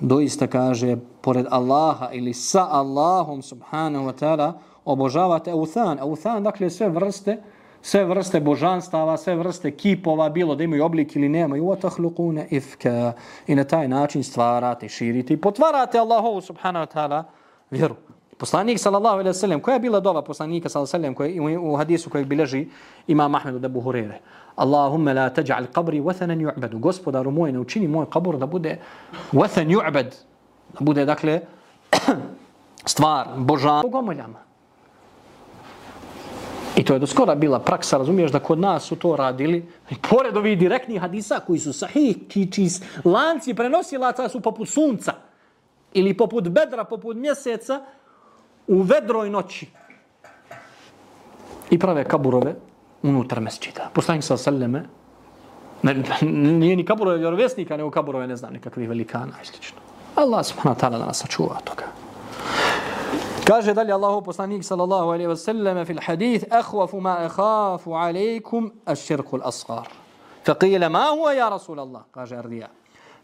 Doista kaže, pored Allaha ili sa Allahom subhanahu wa ta'ala, obožavate Euthan. Euthan, dakle, sve vrste, sve vrste božanstava, sve vrste kipova, bilo da imaju oblik ili nemaju. وَتَخْلُقُونَ إِفْكَ I na taj način stvarate, širite i potvarate Allahovu subhanahu wa ta'ala vjeru. Poslanik sallallahu alejhi ve sellem, koja je bila dova poslanika sallallahu alejhi ve sellem koji u hadisu kojeg bilježi Imam Ahmed od Abu Hurajre. Allahumma la taj'al qabri wathanan yu'bad. Gospodaru moj, ne učini moj kabur da bude wathan yu'bad. Da bude dakle stvar božan bogomoljama. I to je do skora bila praksa, razumiješ, da kod nas su to radili. I pored ovih direktnih hadisa koji su sahih, čiji, lanci prenosilaca su poput sunca. Ili poput bedra, poput mjeseca, u vedroj noći. I prave kaburove unutar mesčita. Poslanik sa sallame, ne, nije ni kaburove vjerovjesnika, nego kaburove, ne znam, nekakvih velikana, istično. Allah subhanahu wa ta'ala da nas sačuva toga. Kaže dalje Allahu poslanik sallallahu alejhi ve sellem fil hadith akhwafu ma akhafu alaykum ash-shirku al-asghar. Faqila ma huwa ya rasul Allah? Kaže Ardija.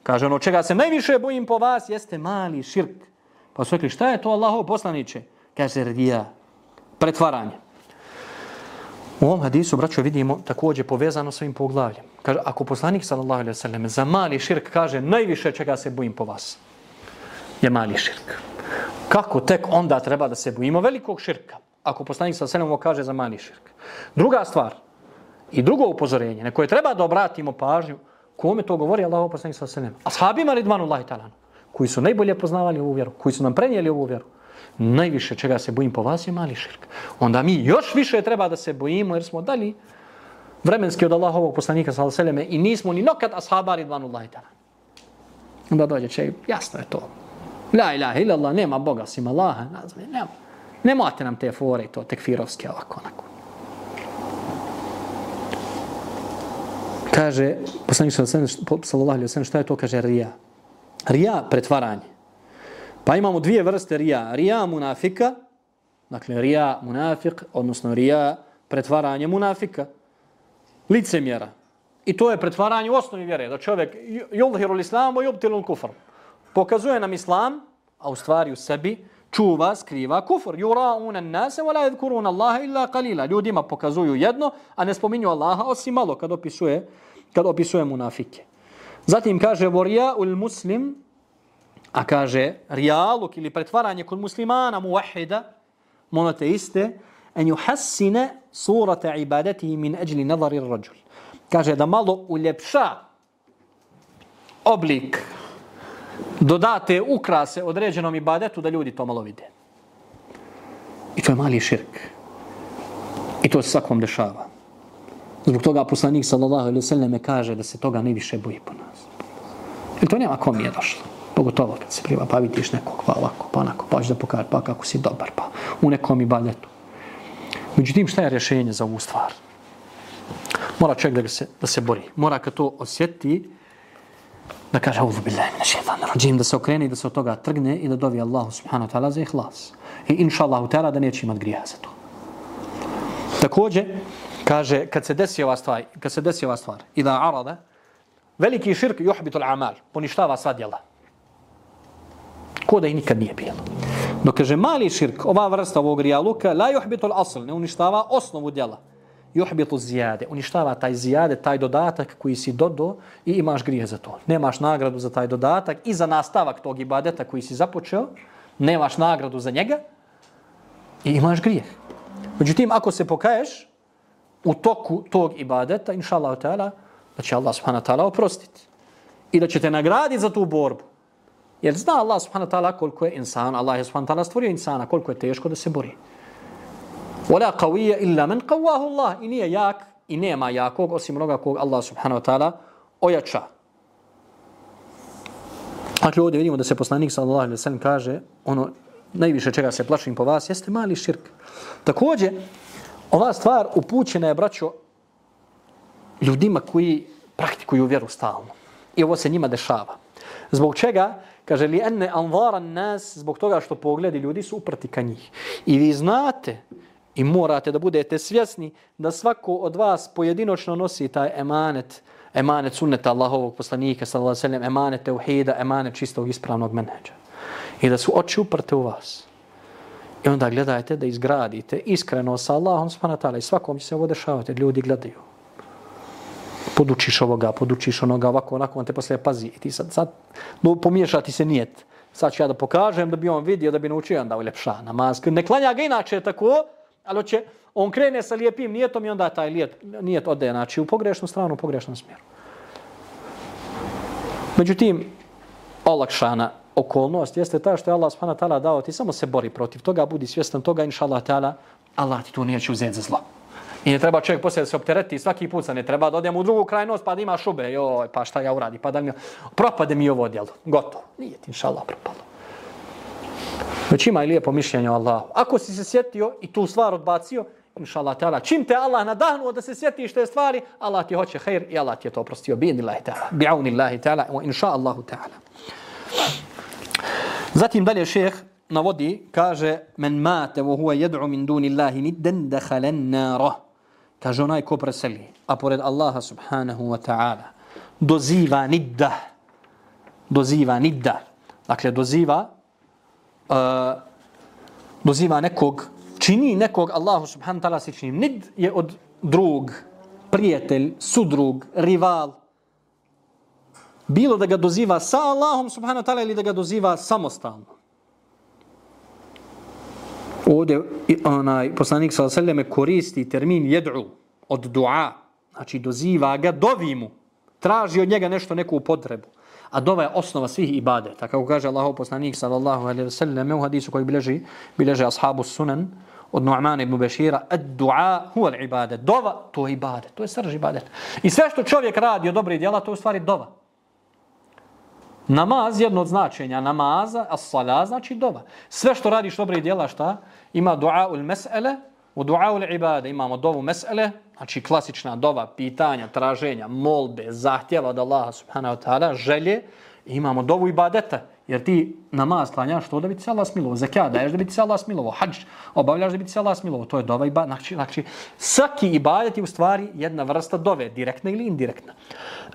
Kaže ono čega se najviše bojim po vas jeste mali širk. Pa su rekli šta je to Allahov poslaniće? Kaže Ardija. Pretvaranje. U ovom hadisu, braćo, vidimo također povezano s ovim poglavljem. Kaže, ako poslanik, sallallahu alaihi sallam, za mali širk kaže najviše čega se bojim po vas, je mali širk kako tek onda treba da se bojimo velikog širka, ako poslanik sa senom kaže za mali širk. Druga stvar i drugo upozorenje na koje treba da obratimo pažnju, kome to govori Allahov poslanik sa senom? Ashabima ridvanullahi ta'ala, koji su najbolje poznavali ovu vjeru, koji su nam prenijeli ovu vjeru, najviše čega se bojim po vas je mali širk. Onda mi još više treba da se bojimo jer smo dali vremenski od Allahovog poslanika sa seleme i nismo ni nokad ashaba ridvanullahi ta'ala. Onda dođe će, jasno je to, La ilaha illallah, nema Boga sim Allaha, nazve, nema. Nemojte nam te fore to tekfirovske ovako, onako. Kaže, poslanik sallallahu alaihi wa šta je to? Kaže, rija. Rija, pretvaranje. Pa imamo dvije vrste rija. Rija munafika, dakle, rija munafik, odnosno rija pretvaranje munafika. Licemjera. I to je pretvaranje u osnovi vjere, da čovjek yulhiru l'islamu i yubtilu kufr. pokazuje nam islam, a u stvari u sebi čuva, skriva kufr. Yura'una an-nase wa la yadhkuruna Allaha illa qalila. Ljudima pokazuju jedno, a ne spominju Allaha osim malo kad opisuje kad opisuje munafike. Zatim kaže ul muslim a kaže rijaluk ili pretvaranje kod muslimana muwahhida monoteiste en yuhassina surata ibadatihi min ajli nadari rajul. Kaže da malo uljepša oblik dodate ukrase određenom ibadetu da ljudi to malo vide. I to je mali širk. I to se svakom dešava. Zbog toga poslanik sallallahu alaihi sallam kaže da se toga ne više boji po nas. Jer to nema kom je došlo. Pogotovo kad se priva, pa vidiš nekog, pa ovako, pa onako, pa da pokaži, pa kako si dobar, pa u nekom ibadetu. Međutim, šta je rješenje za ovu stvar? Mora čovjek da se, da se bori. Mora kad to osjeti, da kaže auzu billahi min shaytan rajim da se okrene i da se od toga trgne i da dovi Allahu subhanahu wa ta'ala za ihlas. I inshallah ta'ala da neće imat grijeha za to. Takođe kaže kad se desi ova stvar, kad se desi ova stvar, ida arada veliki širk yuhbitu al-amal, poništava sva djela. Ko da i nikad nije bilo. No kaže mali širk, ova vrsta ovog rijaluka, la yuhbitu al-asl, ne uništava osnovu djela yuhbitu ziyade uništava taj ziyade taj dodatak koji si dodo i imaš grije za to nemaš nagradu za taj dodatak i za nastavak tog ibadeta koji si započeo nemaš nagradu za njega i imaš grijeh međutim ako se pokaješ u toku tog ibadeta, inša Allah, da će Allah subhanahu ta'ala oprostiti. I da će te nagraditi za tu borbu. Jer zna Allah subhanahu ta'ala koliko je insan, Allah je subhanahu ta'ala stvorio insana, koliko je teško da se bori. Wala qawiyya illa man qawwahu Allah. I nije jak i nema jakog osim onoga kog Allah subhanahu wa ta'ala ojača. Dakle, ovdje vidimo da se poslanik sallallahu alaihi wa sallam kaže ono najviše čega se plašim po vas jeste mali širk. Također, ova stvar upućena je, braćo, ljudima koji praktikuju vjeru stalno. I ovo se njima dešava. Zbog čega? Kaže li enne anvaran nas zbog toga što pogledi ljudi su uprti ka njih. I vi znate I morate da budete svjesni da svako od vas pojedinočno nosi taj emanet, emanet sunneta Allahovog poslanika, sallallahu sallam, emanet teuhida, emanet čistog ispravnog menedža. I da su oči uprte u vas. I onda gledajte da izgradite iskreno sa Allahom subhanahu i svakom će se ovo dešavati, ljudi gledaju. Podučiš ovoga, podučiš onoga, ovako, onako, on te poslije pazi. I ti sad, sad no, pomiješati se nijet. Sad ću ja da pokažem da bi on vidio, da bi naučio onda uljepša namaz. Ne klanja ga inače tako, Ali će, on krene sa lijepim nijetom i onda taj lijet, nijet ode, znači u pogrešnu stranu, u pogrešnom smjeru. Međutim, olakšana okolnost jeste ta što je Allah subhanahu ta'ala dao ti samo se bori protiv toga, budi svjestan toga, inša Allah ta'ala, Allah ti to neće uzeti za zlo. I ne treba čovjek poslije da se optereti svaki put, ne treba da odem u drugu krajnost pa da ima šube. Joj, pa šta ja uradi? Pa da mi... Propade mi ovo djelo. Gotovo. Nije ti inša Allah propalo. Već ima i lijepo mišljenje o Allahu. Ako si se sjetio i tu stvar odbacio, inša Allah ta'ala, čim te Allah nadahnuo da se sjetiš te stvari, Allah ti hoće hejr i Allah ti je to oprostio. Bi indillahi ta'ala. Bi aunillahi ta'ala. Inša Allahu ta'ala. Zatim dalje šeheh navodi, kaže, men mate vo huwa jed'u min duni Allahi nidden dehalen nara. Kaže onaj ko preseli, a pored Allaha subhanahu wa ta'ala, doziva nidda. Doziva nidda. Dakle, doziva, uh, doziva nekog, čini nekog Allahu subhanahu wa ta'ala sičnim. Nid je od drug, prijatelj, sudrug, rival. Bilo da ga doziva sa Allahom subhanahu wa ta'ala ili da ga doziva samostalno ovdje onaj poslanik sa selleme koristi termin jed'u od dua, znači doziva ga, dovi mu, traži od njega nešto, neku potrebu. A dova je osnova svih ibadeta. Kako kaže Allah poslanik sallallahu alaihi wa sallam u hadisu koji bileži, bileži ashabu sunan od Nu'man ibn Bešira, ad dua huwa al ibadet. Dova, to je ibadet, to je srž ibadet. I sve što čovjek radi od dobrih djela, to je u stvari dova. Namaz, jedno od značenja namaza, as-sala, znači dova. Sve što radiš dobre djela, šta? Ima dua ul mes'ele, u dua ul ibade imamo dovu mes'ele, znači klasična dova, pitanja, traženja, molbe, zahtjeva od Allaha subhanahu wa ta'ala, želje, imamo dovu ibadeta, Jer ti namaz klanjaš to da bi ti se Allah smilovo. zakja daješ da bi ti se Allah smilovo. Hadž obavljaš da bi ti se Allah smilovo. To je dova ibadet. Znači, znači, svaki ibadet je u stvari jedna vrsta dove, direktna ili indirektna.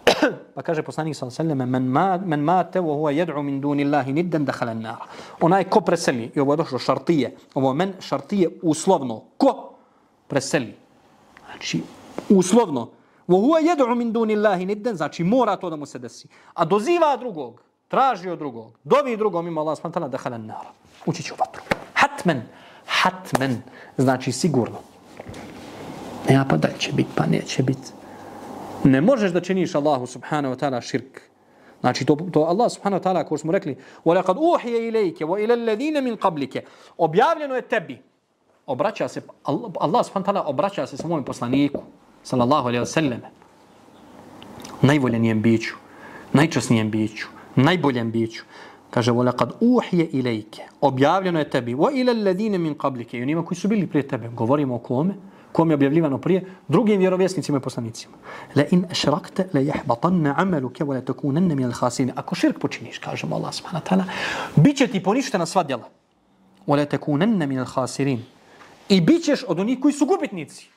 pa kaže poslanik sa seleme, men, ma, men mate wa huwa yad'u min duni Allahi nidden dahala nara. Onaj ko preseli, i ovo je došlo šartije, ovo men šartije uslovno. Ko preseli? Znači, uslovno. Wa huwa jed'u min duni Allahi nidden, znači mora to da mu se desi. A doziva drugog traži od drugog, dovi drugom ima Allah spantala da halan nara. Ući će u vatru. Hatmen, hatmen, znači sigurno. Ja pa da će biti, pa neće biti. Ne možeš da činiš Allahu subhanahu wa ta'ala širk. Znači to, to Allah subhanahu wa ta'ala, ako smo rekli, وَلَقَدْ أُوحِيَ إِلَيْكَ وَإِلَى الَّذِينَ مِنْ قَبْلِكَ Objavljeno je tebi. Obraća se, Allah subhanahu wa ta'ala obraća se svojom poslaniku, sallallahu alaihi wa sallam, najvoljenijem biću, najčasnijem biću, najboljem biću. Kaže, vole kad uhije ilajke, objavljeno je tebi, wa ila alladine min qablike, i onima koji su bili prije tebe, govorimo o kome, kome je objavljivano prije, drugim vjerovjesnicima i poslanicima. La in ašrakte, la jahbatanna amaluke, wa la takunanna min al-khasine. Ako širk počiniš, kažemo Allah subhanahu ta'ala, bit će ti poništena sva djela. Wa la takunanna min al-khasirin. I bit ćeš od onih koji su gubitnici.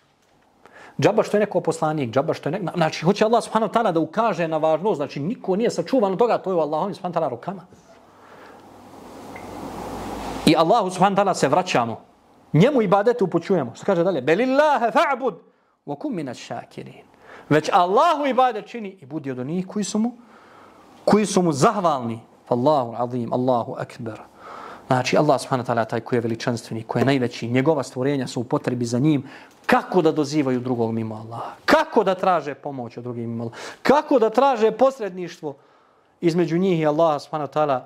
Džaba što je neko poslanik, džaba što je neko... Znači, hoće Allah subhanahu ta'ala da ukaže na važnost. Znači, niko nije sačuvan od toga, to je u Allahom subhanahu ta'ala rukama. I Allahu subhanahu ta'ala se vraćamo. Njemu ibadete upućujemo. Što kaže dalje? Belillahe fa'bud wa kum minas šakirin. Već Allahu ibadet čini i budi od onih koji su mu, koji su mu zahvalni. Allahu azim, Allahu akbar. Znači, Allah subhanahu wa ta'ala taj koji je veličanstveni, koji je najveći, njegova stvorenja su u potrebi za njim, kako da dozivaju drugog mimo Allaha, kako da traže pomoć od drugih mimo Allaha, kako da traže posredništvo između njih i Allaha subhanahu wa ta'ala,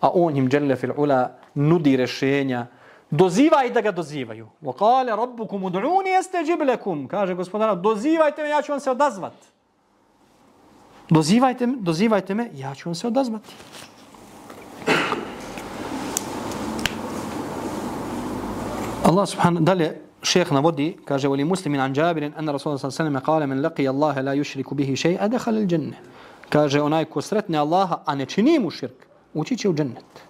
a on im dželle fil ula nudi rešenja, dozivaj da ga dozivaju. Vokale rabbukum ud'uni astajib lakum. Kaže gospodara, dozivajte me, ja ću vam se odazvati. Dozivajte me, dozivajte me, ja ću vam se odazvati. Allah subhanahu dalje šejh navodi kaže veli muslimin an Jabir an Rasulullah sallallahu alejhi ve sellem kaže men laqi Allah la yushriku bihi shay'a dakhala al janna kaže onaj ko sretne Allaha a ne čini mu širk ući će u džennet.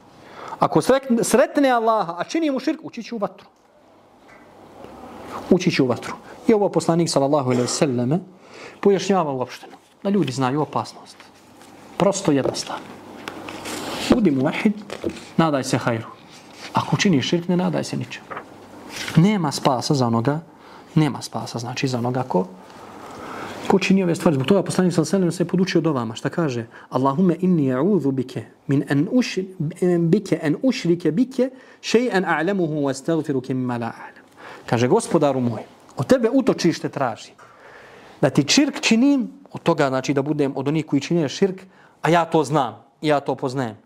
Ako sretne Allaha a čini mu širk ući će u vatru. Ući će u vatru. I ovo poslanik sallallahu alejhi ve pojašnjava uopšteno da ljudi znaju opasnost. Prosto jednostavno. Budi muahid nadaj se hajru. Ako čini širk ne nadaj se ničemu nema spasa za onoga, nema spasa znači za onoga ko ko čini ove stvari. Zbog toga poslanik sallallahu alejhi ve se podučio do vama. Šta kaže? Allahumma inni a'udhu bike min an ush bike an ushrike bike shay'an a'lamuhu wa astaghfiruka mimma la a'lam. Kaže gospodaru moj, od tebe utočište traži. Da ti širk činim, od toga znači da budem od onih koji čine širk, a ja to znam, ja to poznajem.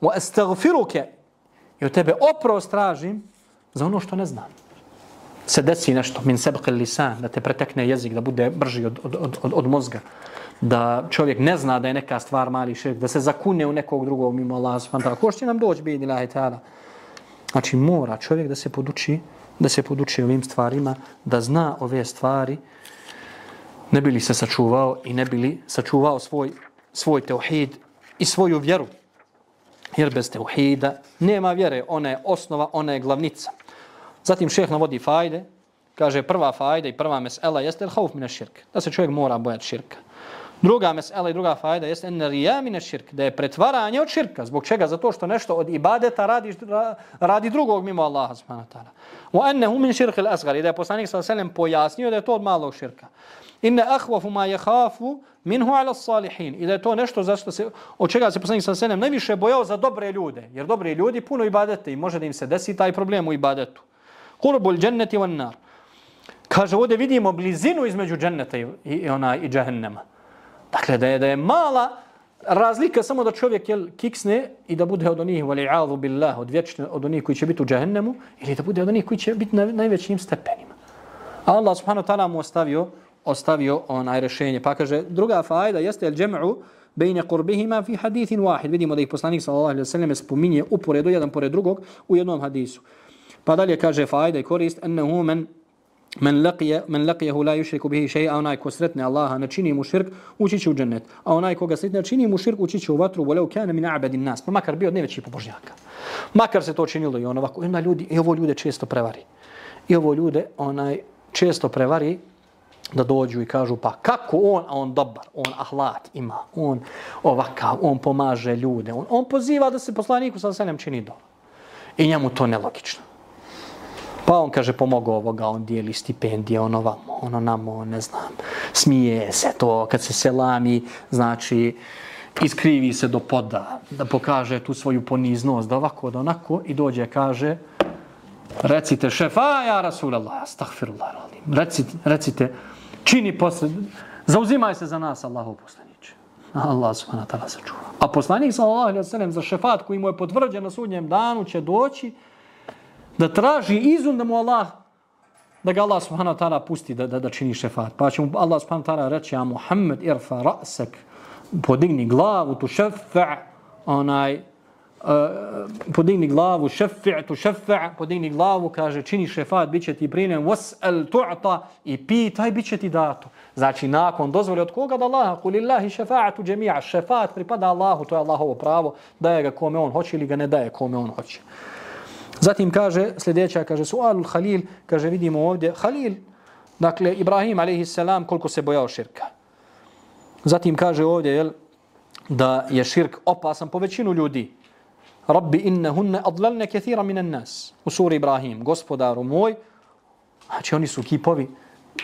Wa astaghfiruke. i od tebe oprost tražim za ono što ne znam. se desi nešto, min sebqi lisan, da te pretekne jezik, da bude brži od, od, od, od, od mozga, da čovjek ne zna da je neka stvar mali širk, da se zakune u nekog drugog mimo Allah subhanahu wa ta'ala. Ko će nam doći, bi ilahi ta'ala? Znači, mora čovjek da se poduči, da se poduči ovim stvarima, da zna ove stvari, ne bi li se sačuvao i ne bi li sačuvao svoj, svoj teuhid i svoju vjeru. Jer bez teuhida nema vjere, ona je osnova, ona je glavnica. Zatim šeh navodi fajde, kaže prva fajda i prva mesela jeste el-hauf mine širk, da se čovjek mora bojati širka. Druga mesela i druga fajda jeste en rija mine širk, da je pretvaranje od širka. Zbog čega? Zato što nešto od ibadeta radi, radi drugog mimo Allaha subhanahu wa ta'ala. Wa ennehu min širk il-asgar. Da je poslanik s.a.v. pojasnio da je to od malog širka. Inne ahvafu ma jehafu minhu ala salihin. I da je to nešto za što se, od čega se poslanik s.a.v. najviše bojao za dobre ljude. Jer dobri ljudi puno ibadete i može da im se desi taj problem u ibadetu. Kurbul dženneti van nar. Kaže, ovdje vidimo blizinu između dženneta i, i, ona, i džahennema. Dakle, da je, da je mala razlika samo da čovjek jel, kiksne i da bude od onih, vali a'adhu billah, od, vječne, od onih koji će biti u džahennemu, ili da bude od onih koji će biti na najvećim stepenima. A Allah subhanahu ta'ala mu ostavio, ostavio onaj rešenje. Pa kaže, druga fajda jeste el džem'u bejne kurbihima fi hadithin wahid. Vidimo da ih poslanik sallallahu alaihi wa sallam spominje uporedu, jedan pored drugog, u jednom hadisu. Pa dalje kaže fajda i korist, ennehu men Men laqija men laqiyahu la yushriku bihi shay'a onaj ko sretne Allaha ne čini mu širk ući će u džennet. A onaj koga sretne čini mu širk ući će u vatru voleo kana min abadin nas pa makar bio od najvećih pobožnjaka. Makar se to činilo i on ovako. Ima ljudi i ovo ljude često prevari. I ovo ljude onaj često prevari da dođu i kažu pa kako on a on dobar on ahlak ima on ovakav on pomaže ljude on on poziva da se poslaniku sa selam čini do i njemu to nelogično. Pa on kaže pomogao ovoga, on dijeli stipendije, ono vamo, ono namo, ne znam, smije se to kad se selami, znači iskrivi se do poda, da pokaže tu svoju poniznost, da ovako, da onako, i dođe, kaže, recite šef, ja Rasulallah, stahfirullah, recite, recite, čini posle, zauzimaj se za nas, Allahu poslaniče. Allah subhanahu ta'ala sačuva. A poslanik sallallahu alaihi wa sallam za šefat koji mu je potvrđen na sudnjem danu će doći da traži izun da mu Allah da ga Allah subhanahu wa ta'ala pusti da, da, da čini šefat. Pa će mu Allah subhanahu wa ta'ala reći, a Muhammed irfa ra'sak, podigni glavu, tu šefa, onaj, uh, podigni glavu, šefa, tu šefa, podigni glavu, kaže, čini šefat, bit će ti prinem, was'al tu'ta, i pitaj, bit će ti dato. Znači, nakon dozvoli od koga da Allah, kul illahi šefa'atu džemija, šefat pripada Allahu, to je Allahovo pravo, daje ga kome on hoće ili ga ne daje kome on hoće. Zatim kaže, sljedeća kaže, sualul Halil, kaže, vidimo ovdje, Halil, dakle, Ibrahim a.s. koliko se bojao širka. Zatim kaže ovdje, jel, da je širk opasan po većinu ljudi. Rabbi innehunne adlalne kethira minan nas. U suri Ibrahim, gospodaru moj, znači oni su kipovi,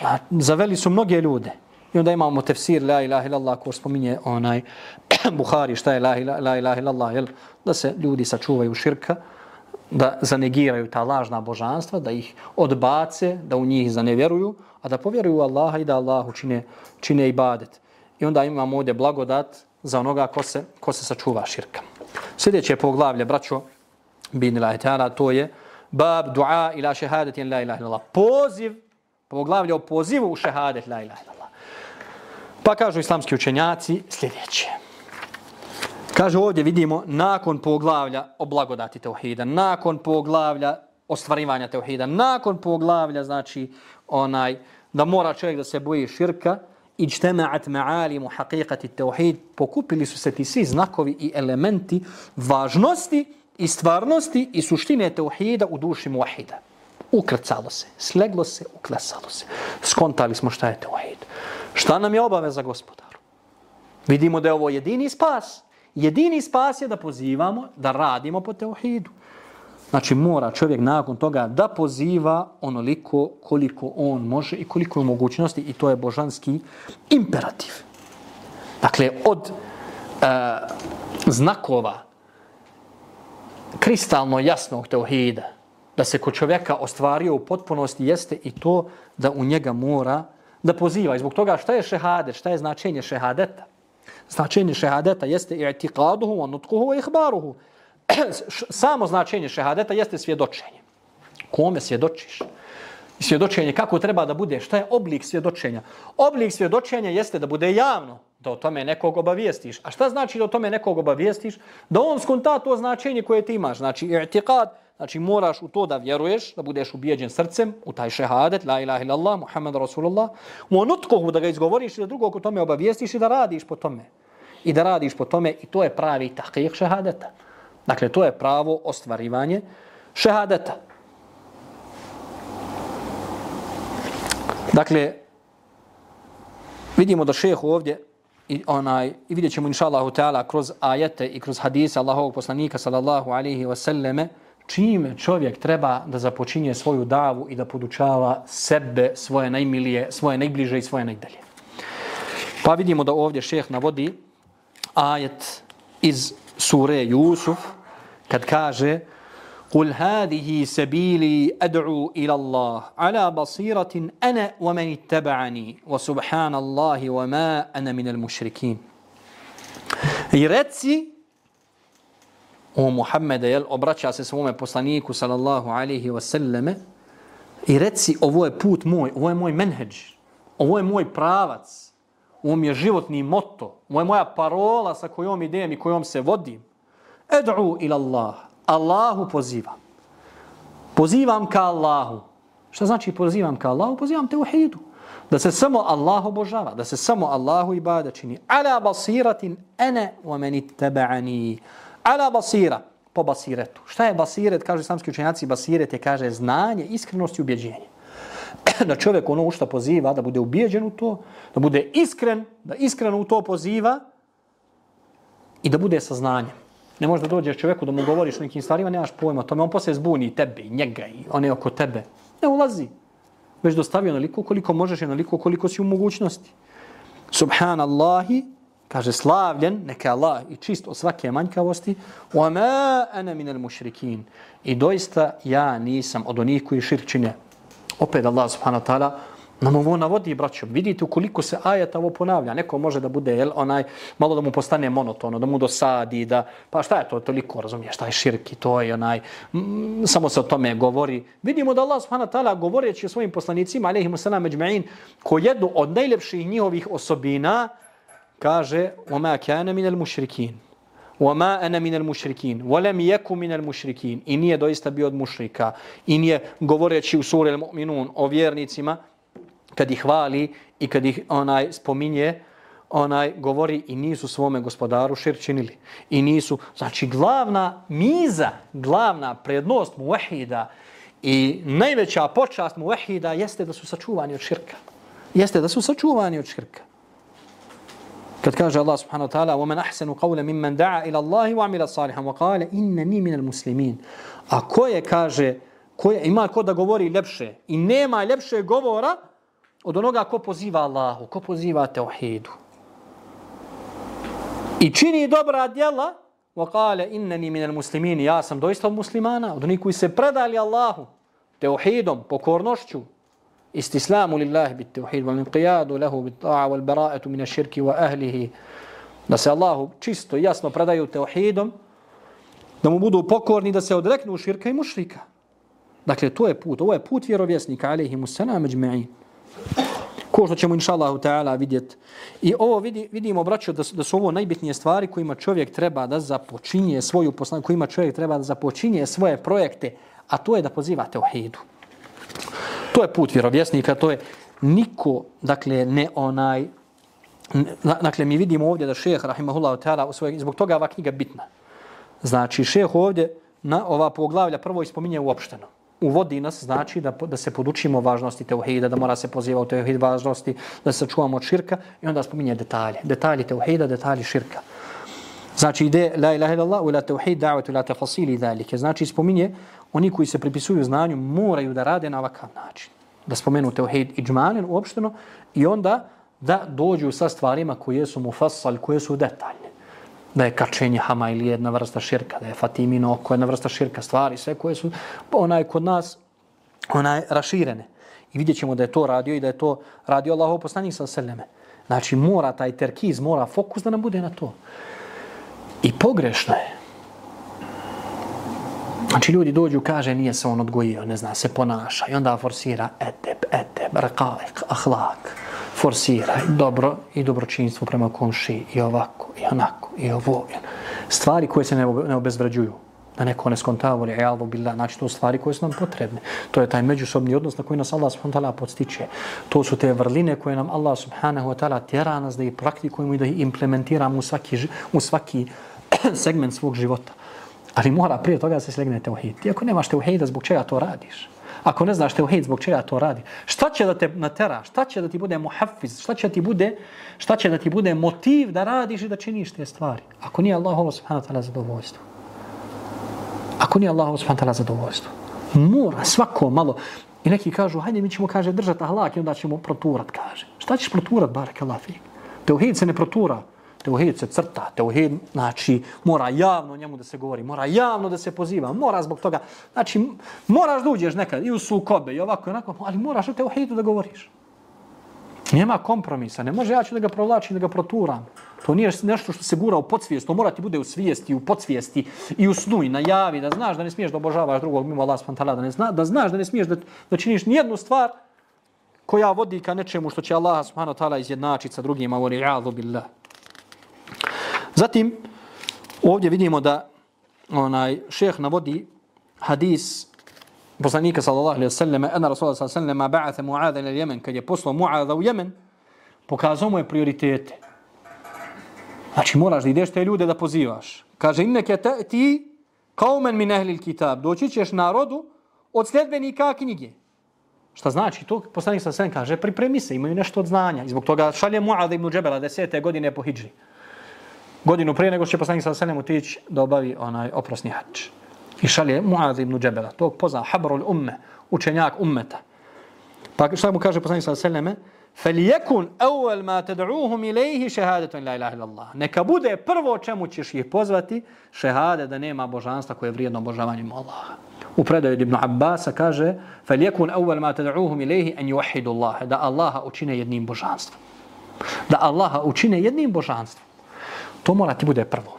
a, zaveli su mnoge ljude. I onda imamo tefsir la ilaha illallah ko spominje onaj Buhari šta je la ilaha illallah, jel, da se ljudi sačuvaju širka da zanegiraju ta lažna božanstva, da ih odbace, da u njih zanevjeruju, a da povjeruju u Allaha i da Allahu čine, čine ibadet. I onda imamo ovdje blagodat za onoga ko se, ko se sačuva širka. Sljedeće poglavlje, braćo, bin ilahi ta'ala, to je bab dua ila šehadet la ilaha illallah. Poziv, poglavlje o pozivu u šehadet la ilaha illallah. Pa kažu islamski učenjaci sljedeće. Kaže ovdje vidimo nakon poglavlja o blagodati teuhida, nakon poglavlja ostvarivanja teuhida, nakon poglavlja znači onaj da mora čovjek da se boji širka, ijtema'at ma'alimu haqiqati teuhid, pokupili su se ti svi znakovi i elementi važnosti i stvarnosti i suštine teuhida u duši muahida. Ukrcalo se, sleglo se, uklesalo se. Skontali smo šta je teuhid. Šta nam je obaveza gospodaru? Vidimo da je ovo jedini spas. Jedini spas je da pozivamo, da radimo po teuhidu. Znači mora čovjek nakon toga da poziva onoliko koliko on može i koliko je mogućnosti i to je božanski imperativ. Dakle, od e, znakova kristalno jasnog teuhida da se kod čovjeka ostvario u potpunosti jeste i to da u njega mora da poziva. I zbog toga šta je šehadet, šta je značenje šehadeta? Značenje šehadeta jeste i'tiqaduhu wa nutkuhu, wa ihbaruhu. Samo značenje šehadeta jeste svjedočenje. Kome svjedočiš? svjedočenje kako treba da bude, šta je oblik svjedočenja? Oblik svjedočenja jeste da bude javno, da o tome nekog obavijestiš. A šta znači da o tome nekog obavijestiš? Da on skonta to značenje koje ti imaš. Znači, i'tiqad, znači moraš u to da vjeruješ, da budeš ubijeđen srcem, u taj šehadet, la ilaha illallah, Muhammed Rasulullah, u onutkohu da ga izgovoriš i da drugog o tome obavijestiš i da radiš po tome. I da radiš po tome i to je pravi tahkih šehadeta. Dakle, to je pravo ostvarivanje šehadeta. Dakle, vidimo da šeh ovdje i onaj i vidjet ćemo inšallahu ta'ala kroz ajete i kroz hadise Allahovog poslanika sallallahu alaihi wa sallame čime čovjek treba da započinje svoju davu i da podučava sebe, svoje najmilije, svoje najbliže i svoje najdalje. Pa vidimo da ovdje šeh navodi ajet iz sure Jusuf kad kaže قل هذه سبيلي أدعو إلى الله على بصيرة أنا ومن اتبعني وسبحان الله وما أنا من المشركين يرتسي o Muhammede, jel, obraća se svome poslaniku, sallallahu alaihi wasallame, i reci, ovo je put moj, ovo je moj menheđ, ovo je moj pravac, ovo mi je životni moto, ovo je moja parola sa kojom idem i kojom se vodim. Ed'u ila Allah, Allahu pozivam. Pozivam ka Allahu. Šta znači pozivam ka Allahu? Pozivam te u hidu. Da se samo Allah obožava, da se samo Allahu ibada čini. Ala basiratin ene wa meni teba'ani. Ala basira, po basiretu. Šta je basiret? Kažu islamski učenjaci, basiret je, kaže, znanje, iskrenost i ubjeđenje. da čovjek ono što poziva, da bude ubijeđen u to, da bude iskren, da iskreno u to poziva i da bude sa znanjem. Ne možeš da dođeš čovjeku da mu govoriš o nekim stvarima, nemaš pojma o tome. On poslije zbuni i tebe, i njega, i one oko tebe. Ne ulazi. Već dostavio naliko koliko možeš i onoliko koliko si u mogućnosti. Subhanallahi, kaže slavljen, neka Allah i čist od svake manjkavosti. Wa ma ana min al mushrikin. I doista ja nisam od onih koji širk čine. Opet Allah subhanahu wa ta'ala Nam ovo navodi, braćo, vidite koliko se ajeta ovo ponavlja. Neko može da bude, jel, onaj, malo da mu postane monotono, da mu dosadi, da, pa šta je to toliko, razumiješ, šta je širki, to je onaj, mm, samo se o tome govori. Vidimo da Allah subhanahu wa ta'ala govoreći o svojim poslanicima, alaihimu sallam međma'in, ko jednu od najljepših njihovih osobina, kaže, وَمَا كَانَ مِنَ الْمُشْرِكِينَ وَمَا أَنَا مِنَ الْمُشْرِكِينَ وَلَمْ يَكُ مِنَ الْمُشْرِكِينَ I nije doista bio od mušrika. I nije govoreći u suri Al-Mu'minun o vjernicima, kad ih hvali i kad ih onaj spominje, onaj govori i nisu svome gospodaru širčinili. I nisu, znači glavna miza, glavna prednost muahida i najveća počast muahida jeste da su sačuvani od širka. Jeste da su sačuvani od širka. Kad kaže Allah subhanahu wa ta'ala وَمَنْ أَحْسَنُ قَوْلَ مِمَّنْ دَعَ إِلَى اللَّهِ وَعْمِلَ صَالِحًا وَقَالَ إِنَّنِي مِنَ الْمُسْلِمِينَ A ko je, kaže, ko je, ima ko da govori ljepše i nema ljepše govora od onoga ko poziva Allahu, ko poziva Teohidu. I čini dobra djela, wa kale inneni minel muslimini, ja sam doista od muslimana, od onih koji se predali Allahu, Teohidom, pokornošću, istislamu lillahi bit Teohid, wal inqiyadu lahu bit ta'a, wal bara'etu mine širki wa ahlihi, da se Allahu čisto i jasno predaju Teohidom, da mu budu pokorni, da se odreknu širka i mušrika. Dakle, to je put, ovo je put vjerovjesnika, alaihimu salam, međme'in ko što ćemo inša Allahu ta'ala vidjeti. I ovo vidi, vidimo, braćo, da, da su ovo najbitnije stvari kojima čovjek treba da započinje svoju poslanju, kojima čovjek treba da započinje svoje projekte, a to je da poziva o. To je put vjerovjesnika, to je niko, dakle, ne onaj, dakle, mi vidimo ovdje da šeheh, rahimahullahu ta'ala, u svojeg, zbog toga ova knjiga bitna. Znači, šeheh ovdje na ova poglavlja prvo ispominje uopšteno uvodi nas znači da, da se podučimo važnosti teuhida, da mora se poziva u teuhid važnosti, da se čuvamo od širka i onda spominje detalje. Detalji teuhida, detalji širka. Znači ide la ilaha illallah ula teuhid da'watu la tafasili dalike. Znači spominje oni koji se pripisuju znanju moraju da rade na ovakav način. Da spomenu teuhid iđmanin uopšteno i onda da dođu sa stvarima koje su mufassal, koje su detaljne da je kačenje hama ili jedna vrsta širka, da je Fatimino oko jedna vrsta širka, stvari sve koje su onaj kod nas onaj raširene. I vidjet ćemo da je to radio i da je to radio Allah poslanik sa seleme. Znači mora taj terkiz, mora fokus da nam bude na to. I pogrešno je Znači ljudi dođu, kaže, nije se on odgojio, ne zna, se ponaša i onda forsira eteb, eteb, rekaik, ahlak, forsira dobro i dobročinstvo prema komši i ovako i onako i ovo. Stvari koje se ne, ne obezvrađuju da neko ne skontava ili jalvo billah, znači to stvari koje su nam potrebne. To je taj međusobni odnos na koji nas Allah subhanahu wa ta'ala podstiče. To su te vrline koje nam Allah subhanahu wa ta'ala tjera nas da ih praktikujemo i da ih implementiramo u svaki, u svaki segment svog života. Ali mora prije toga da se slegne teuhid. Ti ako nemaš teuhida, zbog čega to radiš? Ako ne znaš teuhid, zbog čega to radi? Šta će da te natera? Šta će da ti bude muhafiz? Šta će da ti bude, šta će da ti bude motiv da radiš i da činiš te stvari? Ako nije Allah subhanahu wa ta'ala zadovoljstvo. Ako nije Allah subhanahu wa ta'ala zadovoljstvo. Mora svako malo. I neki kažu, hajde mi ćemo, kaže, držati ahlak i onda ćemo proturat, kaže. Šta ćeš proturat, barek Allah fi? Teuhid se ne protura. Teuhid se crta, teuhid, znači, mora javno njemu da se govori, mora javno da se poziva, mora zbog toga, znači, moraš da uđeš nekad i u sukobe i ovako i onako, ali moraš o teuhidu da govoriš. Nema kompromisa, ne može ja ću da ga provlačim, da ga proturam. To nije nešto što se gura u podsvijest, to mora ti bude u svijesti, u podsvijesti i u snu i najavi, da znaš da ne smiješ da obožavaš drugog mimo Allah spantala, da, ne zna, da znaš da ne smiješ da, da činiš nijednu stvar koja vodi ka nečemu što će Allah subhanahu wa ta'ala izjednačiti sa drugima, voli ja'adhu billah. Zatim, ovdje vidimo da onaj šeh navodi hadis poslanika sallallahu alaihi wa sallam, ena rasulullah sallallahu alaihi wa sallam, ba'atha mu'adha ila Jemen, kad je poslao mu'adha u Jemen, pokazao mu je prioritete. Znači, moraš da ideš te ljude da pozivaš. Kaže, inneke te, ti, kao men min ehli kitab, doći ćeš narodu od sljedbenika knjige. Šta znači? To poslanik sallallahu alaihi kaže, pripremi se, imaju nešto od znanja. I zbog toga šalje Muad ibn Džebela desete godine po Hidžri godinu prije nego što će poslanik sa selem otići da obavi onaj oprosni hač. I šalje Muaz ibn Džebela, tog pozna Habrul umme, učenjak ummeta. Pa šta mu kaže poslanik sa seleme? فَلْيَكُنْ أَوَّلْ مَا تَدْعُوهُمْ إِلَيْهِ شَهَادَةٌ لَا إِلَهِ اللَّهِ Neka bude prvo čemu ćeš ih pozvati, šehade da nema božanstva koje je vrijedno obožavanjem Allaha. U predaju Ibn Abbasa kaže فَلْيَكُنْ أَوَّلْ مَا تَدْعُوهُمْ إِلَيْهِ أَنْ يُوحِدُ اللَّهِ Da Allaha učine jednim božanstvom. Da Allaha učine jednim božanstvom. To mora ti bude prvo.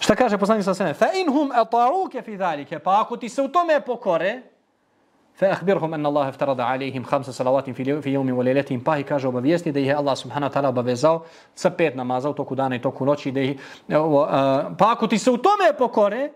Šta kaže poslanik sa sene? Fa inhum ata'uke fi zalike. Pa ako ti se u tome pokore, fa akhbirhum anna Allah iftarada alayhim khamsa salawatin fi fi yawmin wa laylatin. Pa kaže obavijesti da ih je Allah subhanahu wa ta'ala obavezao sa pet namaza u toku dana i toku noći da ih e, e, pa ako ti se u tome pokore,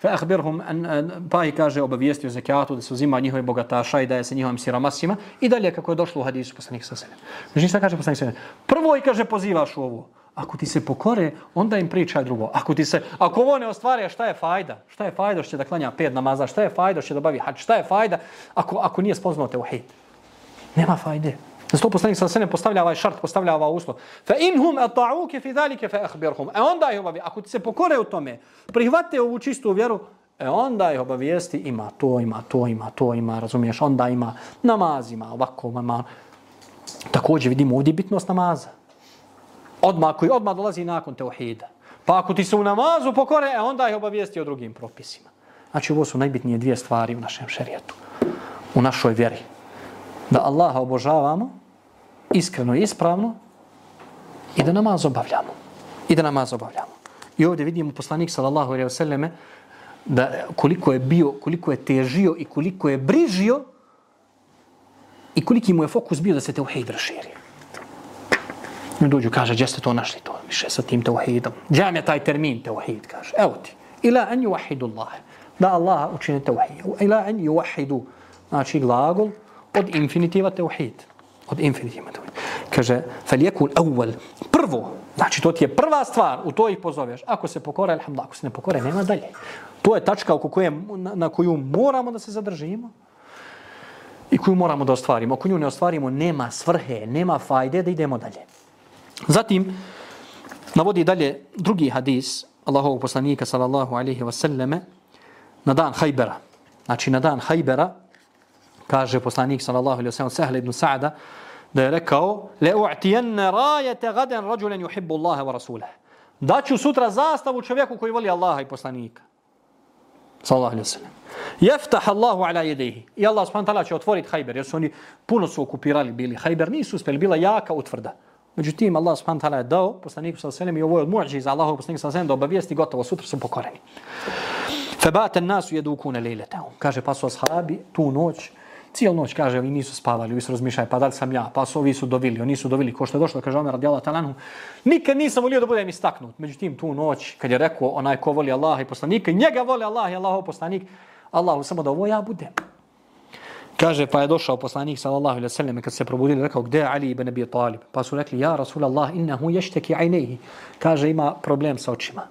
fa akhbirhum an e, pa kaže obavijesti o zekatu da se uzima njihove bogataša i da se njihovim siromasima i dalje kako je došlo u hadisu poslanik sa sene. Znači šta kaže poslanik sa sene? Prvo i kaže pozivaš u ovo. Ako ti se pokore, onda im pričaj drugo. Ako ti se, ako ovo ne ostvari, šta je fajda? Šta je fajda što će da klanja pet namaza? Šta je fajda što će da bavi hač? Šta je fajda ako, ako nije spoznao te u? Nema fajde. Za sto poslanik sa sene postavlja ovaj šart, postavlja ovaj uslov. Fa inhum ata'uke e fi dhalike fa akhbirhum. E onda ih obavi, ako ti se pokore u tome, prihvate ovu čistu vjeru, e onda ih obavijesti, ima to, ima to, ima to, ima, razumiješ, onda ima namaz, ima ovako, ima. Također vidimo ovdje bitnost namaza odmah, koji odmah dolazi nakon teuhida. Pa ako ti se u namazu pokore, e onda ih obavijesti o drugim propisima. Znači, ovo su najbitnije dvije stvari u našem šerijetu, u našoj vjeri. Da Allaha obožavamo, iskreno i ispravno, i da namaz obavljamo. I da namaz obavljamo. I ovdje vidimo poslanik, sallallahu alejhi ve selleme da koliko je bio, koliko je težio i koliko je brižio i koliki mu je fokus bio da se teuhid raširio. Mi dođu, kaže, gdje ste to našli to? Više sa tim teuhidom. Gdje je taj termin teuhid, kaže. Evo ti. Ila an juvahidu Allah. Da Allah učine teuhid. Ila an juvahidu. Znači glagol od infinitiva teuhid. Od infinitiva teuhid. Kaže, fel jekun awal. Prvo. Znači to ti je prva stvar. U to ih pozoveš. Ako se pokore, alhamdulillah. Ako se ne pokore, nema dalje. To je tačka oko koje, na, na koju moramo da se zadržimo i koju moramo da ostvarimo. Ako nju ne ostvarimo, nema svrhe, nema fajde da idemo dalje. Zatim, navodi dalje drugi hadis Allahovog poslanika sallallahu alaihi wa sallame na dan Hajbera. Znači, na dan Hajbera, kaže poslanik sallallahu alaihi wa sallam Sahl ibn Sa'da, da je rekao le u'tijenne rajete gaden rađulen yuhibbu Allahe wa rasulah. Daću sutra zastavu čovjeku koji voli Allaha i poslanika. Sallallahu alaihi wa sallam. Jeftah Allahu ala jedehi. I Allah subhanahu wa ta'ala će otvoriti Hajber, jer su oni puno su okupirali bili. Hajber nisu uspjeli, bila jaka utvrda. Međutim, Allah subhanahu wa ta'ala je dao poslaniku sa selem i ovo je od muđiza Allahov poslanika sa selem da obavijesti gotovo, sutra su pokoreni. Febate nasu jedu kune lejletahum. Kaže, pa su ashabi tu noć, cijelu noć, kaže, oni nisu spavali, oni su razmišljali, pa da li sam ja, pa su ovi su dovili, oni su dovili, ko što je došlo, kaže Omer radijallahu talanhu, nikad nisam volio da budem istaknut. Međutim, tu noć, kad je rekao onaj ko voli Allaha i poslanika, njega voli Allah i Allahov poslanik, Allahu samo da ovo ja budem. Kaže, pa je došao poslanik sallallahu alaihi sallam kad se probudili, rekao, gdje je Ali ibn Abi Talib? Pa su rekli, ja Rasulallah, innahu ješteki ajnehi. Kaže, ima problem sa očima.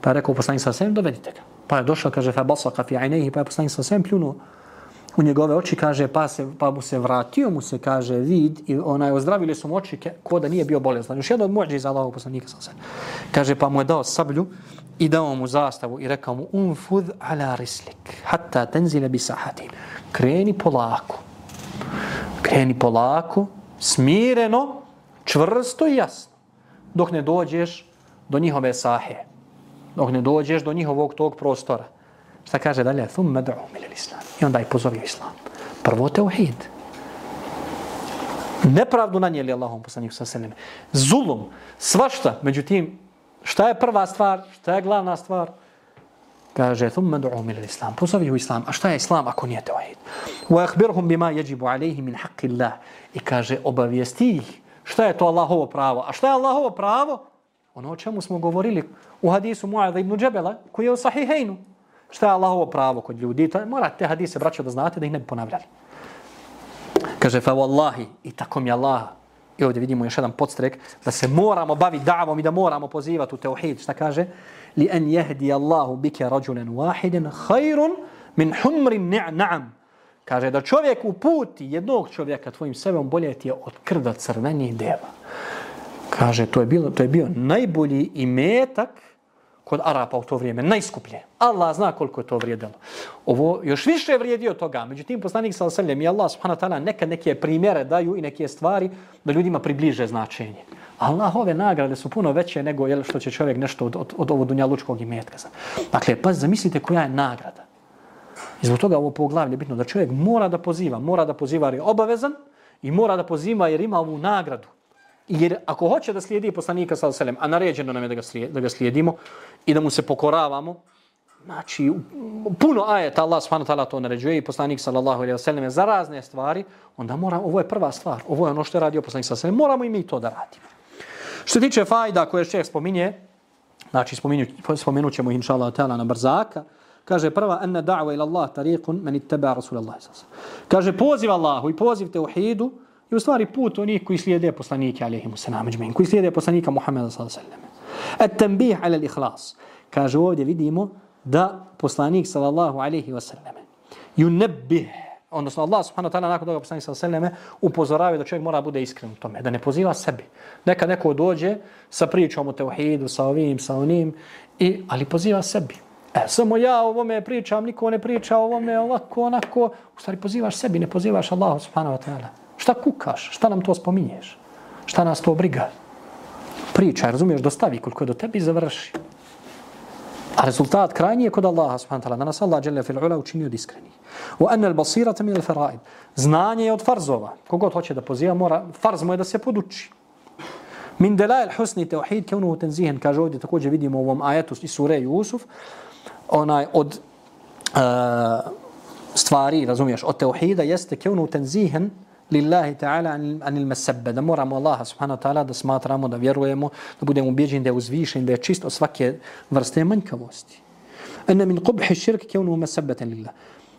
Pa je rekao poslanik sallallahu alaihi dovedite ga. Pa je došao, kaže, fa basaka fi ajnehi, pa je poslanik sallallahu alaihi pljunuo u njegove oči, kaže, pa, se, pa mu se vratio, mu se kaže vid i onaj, ozdravili su mu oči ko da nije bio bolestan. Još jedan od mođe iz Allahog poslanika sallallahu alaihi Kaže, pa mu je dao sablju i dao mu zastavu i rekao mu, unfud ala rislik, hatta tenzile bi sahatin kreni polako. Kreni polako, smireno, čvrsto i jasno. Dok ne dođeš do njihove sahe. Dok ne dođeš do njihovog tog prostora. Šta kaže dalje? thumma da'u milil islam. I onda je pozovio islam. Prvo te uhid. Nepravdu nanijeli Allahom poslaniku sa seleme. Zulum, svašta. Međutim, šta je prva stvar? Šta je glavna stvar? kaže thumma du'u min al-islam pozovi u islam a šta je islam ako nije tevahid? wa akhbirhum bima yajibu alayhi min haqqi Allah i kaže obavijesti ih šta je to Allahovo pravo a šta je Allahovo pravo ono o čemu smo govorili u hadisu Mu'adh ibn Jabala koji je u Sahihejnu. šta je Allahovo pravo kod ljudi to morate te hadise braćo da znate da ih ne bi ponavljali kaže fa wallahi i tako mi Allah i ovdje vidimo još jedan podstrek da se moramo baviti davom i da moramo pozivati u tauhid šta kaže li an yahdi Allahu bika rajulan wahiden khairun min humrin ni'na'am. Kaže da čovjek uputi jednog čovjeka tvojim sebom bolje ti je od krda crvenih deva. Kaže to je bilo to je bio najbolji imetak kod Arapa u to vrijeme, najskuplje. Allah zna koliko je to vrijedilo. Ovo još više vrijedi od toga. Međutim, poslanik sa osaljem i Allah subhanahu wa ta'ala nekad neke primjere daju i neke stvari da ljudima približe značenje. Allahove nagrade su puno veće nego jel, što će čovjek nešto od, od, od ovo dunjalučkog imetka. Dakle, pa zamislite koja je nagrada. I zbog toga ovo poglavlje bitno da čovjek mora da poziva, mora da poziva jer je obavezan i mora da poziva jer ima ovu nagradu. Jer ako hoće da slijedi poslanika sa selem, a naređeno nam je da ga, slijed, da ga slijedimo i da mu se pokoravamo, znači puno ajeta Allah subhanahu ta'ala to naređuje i poslanik sallallahu alejhi ve sellem za razne stvari, onda mora ovo je prva stvar, ovo je ono što je radio poslanik sallallahu alejhi ve sellem, moramo i mi to da radimo. Što se tiče fajda koje šejh spominje, znači spominju, spomenućemo inshallah ta'ala na brzaka, kaže prva, anna da'wa ila Allah tariqun alejhi ve sellem. Kaže poziv Allahu i poziv tauhidu je u stvari put onih koji slijede poslanike, alaihimu sallam, koji slijede poslanika Muhammeda sallallahu alaihi Et tanbih ala al-ikhlas. Kaže ovdje vidimo da poslanik sallallahu alaihi wa sallam yunabbih odnosno Allah subhanahu wa ta'ala nakon toga poslanik sa selleme upozorava da čovjek mora bude iskren u tome, da ne poziva sebi. Neka neko dođe sa pričom o teuhidu, sa ovim, sa onim, i, ali poziva sebi. E, samo ja o ovome pričam, niko ne priča o ovome ovako, onako. U stvari pozivaš sebi, ne pozivaš Allah subhanahu wa ta'ala. Šta kukaš? Šta nam to spominješ? Šta nas to briga? Priča, razumiješ, dostavi koliko je do tebi završi. A rezultat krajnji je kod Allaha subhanahu wa ta'ala. Da nas Allah jalla fil ula učinio od iskrenih. U ene al basirata min al faraid. Znanje je od farzova. Kogod hoće da poziva, mora, farz mu je da se poduči. Min dalail husni teuhid, ke unuhu tenzihen, kaže ovdje također vidimo u ovom ajetu iz sure Jusuf, onaj od uh, stvari, razumiješ, od teuhida jeste ke unuhu tenzihen, lillahi ta'ala anil masabba da moramo Allaha subhanahu wa ta'ala da smatramo da vjerujemo da budemo ubeđeni da je uzvišen da je čisto svake vrste manjkavosti anna min qubhi shirk kunu masabbatan lillah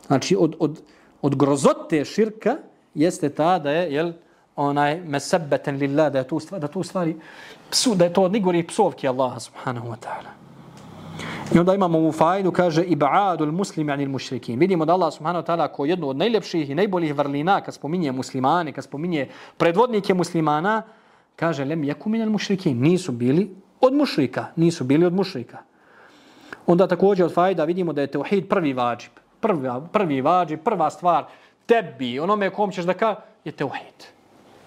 znači od od od grozote širka jeste ta da je jel onaj masabbatan lillah da je to da to stvari psu da je to nigori psovki Allaha subhanahu wa ta'ala I onda imamo ovu fajdu, kaže ibadul muslimi anil mušrikin. Vidimo da Allah subhanahu wa ta'ala ko jednu od najljepših i najboljih vrlina kad spominje muslimane, kad spominje predvodnike muslimana, kaže lem jeku minal mušrikin. Nisu bili od mušrika, nisu bili od mušrika. Onda također od fajda vidimo da je teuhid prvi vađib. Prvi, prvi vađib, prva stvar tebi, onome kom ćeš da ka, je teuhid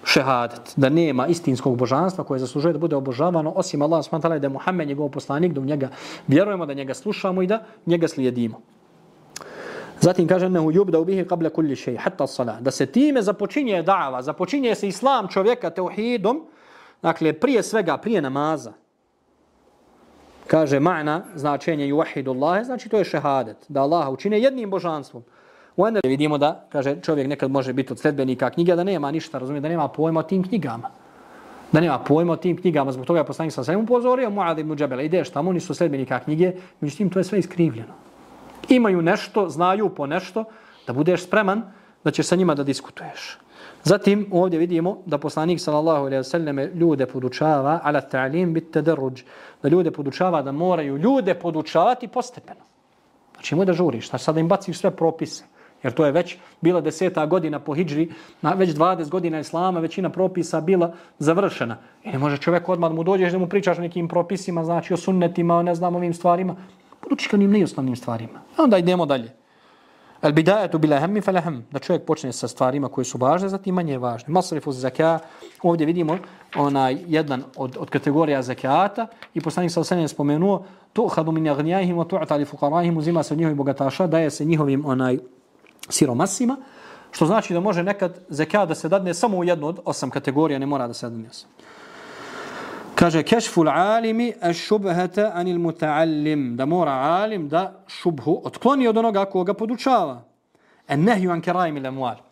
šehadet, da nema istinskog božanstva koje zaslužuje da bude obožavano osim Allah s.w.t. da je Muhammed njegov poslanik, da u njega vjerujemo, da njega slušamo i da njega slijedimo. Zatim kaže nehu yubda bihi qabla kulli shay hatta as-salah. Da se time započinje da'va, započinje se islam čovjeka tauhidom, dakle prije svega prije namaza. kaže ma'na, značenje juhidu znači to je šehadet, da Allaha učine jednim božanstvom. Onda vidimo da, kaže, čovjek nekad može biti od sledbenika knjige, da nema ništa, razumije, da nema pojma o tim knjigama. Da nema pojma o tim knjigama, zbog toga je poslanik sa svemu upozorio Muad ibn Džabela, ideš tamo, nisu sledbenika knjige, međutim, to je sve iskrivljeno. Imaju nešto, znaju po nešto, da budeš spreman da ćeš sa njima da diskutuješ. Zatim ovdje vidimo da poslanik sallallahu alejhi ve selleme ljude podučava ala ta'lim bit tadarruj da ljude podučava da moraju ljude podučavati postepeno. Znači moj da žuriš, Da sad im baciš sve propise. Jer to je već bila deseta godina po hijđri, na već 20 godina islama, većina propisa bila završena. I ne može čovjek odmah mu dođeš da mu pričaš o nekim propisima, znači o sunnetima, o ne znam ovim stvarima. Poduči ka njim nejosnovnim stvarima. A onda idemo dalje. El bidajetu bila hemmi fele hem. Da čovjek počne sa stvarima koje su važne, zatim manje važne. Masrifu zaka, ovdje vidimo onaj jedan od, od kategorija zakata i poslanik sa osanjem spomenuo tu hadu min jagnjajihim wa tu'ta li fukarahim uzima se njihovi bogataša, daje se njihovim onaj siromasima, što znači da može nekad zakat da se dadne samo u jednu od osam kategorija, ne mora da se dadne osam. Kaže, kešfu l'alimi šubhata anil muta'allim. Da mora alim da šubhu otkloni od onoga koga podučava. En nehju an kerajmi l'emual.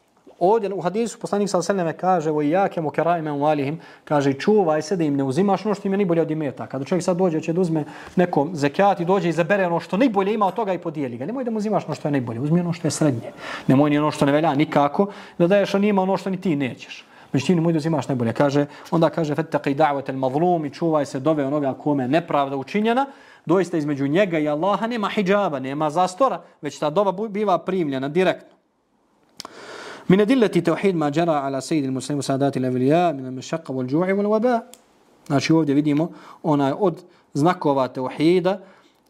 Ovdje u hadisu poslanik sa seleme kaže o jake mu kerajme uvalihim, kaže čuvaj se da im ne uzimaš ono što im je najbolje od imeta. Kada čovjek sad dođe će da uzme nekom zekat i dođe i zabere ono što najbolje ima od toga i podijeli ga. Nemoj da mu uzimaš ono što je najbolje, uzmi ono što je srednje. Nemoj ni ono što ne velja nikako, da daješ on ima ono što ni ti nećeš. Međutim, nemoj da uzimaš najbolje. Kaže, onda kaže, fettaqi da'vat al-mazlum i čuvaj se dove onoga kome nepravda učinjena. Doista između njega i Allaha nema hijjaba, nema zastora, već ta doba biva primljena direktno. Min adillati tauhid ma jara ala sayyid al-muslimin sadat al-awliya min al-mashaqqa wal-ju'i wal-waba. Znači ovdje vidimo onaj od znakova tauhida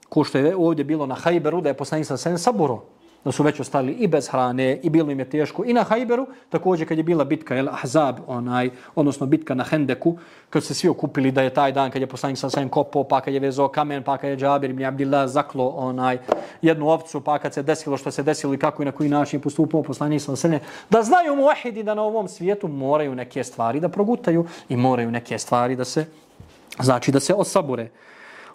ko što je ovdje bilo na Hajberu da je poslanik sa sen saburo da su već ostali i bez hrane i bilo im je teško. I na Hajberu, također kad je bila bitka El Ahzab, onaj, odnosno bitka na Hendeku, kad se svi okupili da je taj dan kad je poslanik sa svojim kopo, pa kad je vezao kamen, pa kad je Džabir ibn Abdillah zaklo onaj, jednu ovcu, pa kad se desilo što se desilo i kako i na koji način je postupao poslanik sa svojim, da znaju muahidi da na ovom svijetu moraju neke stvari da progutaju i moraju neke stvari da se, znači da se osabure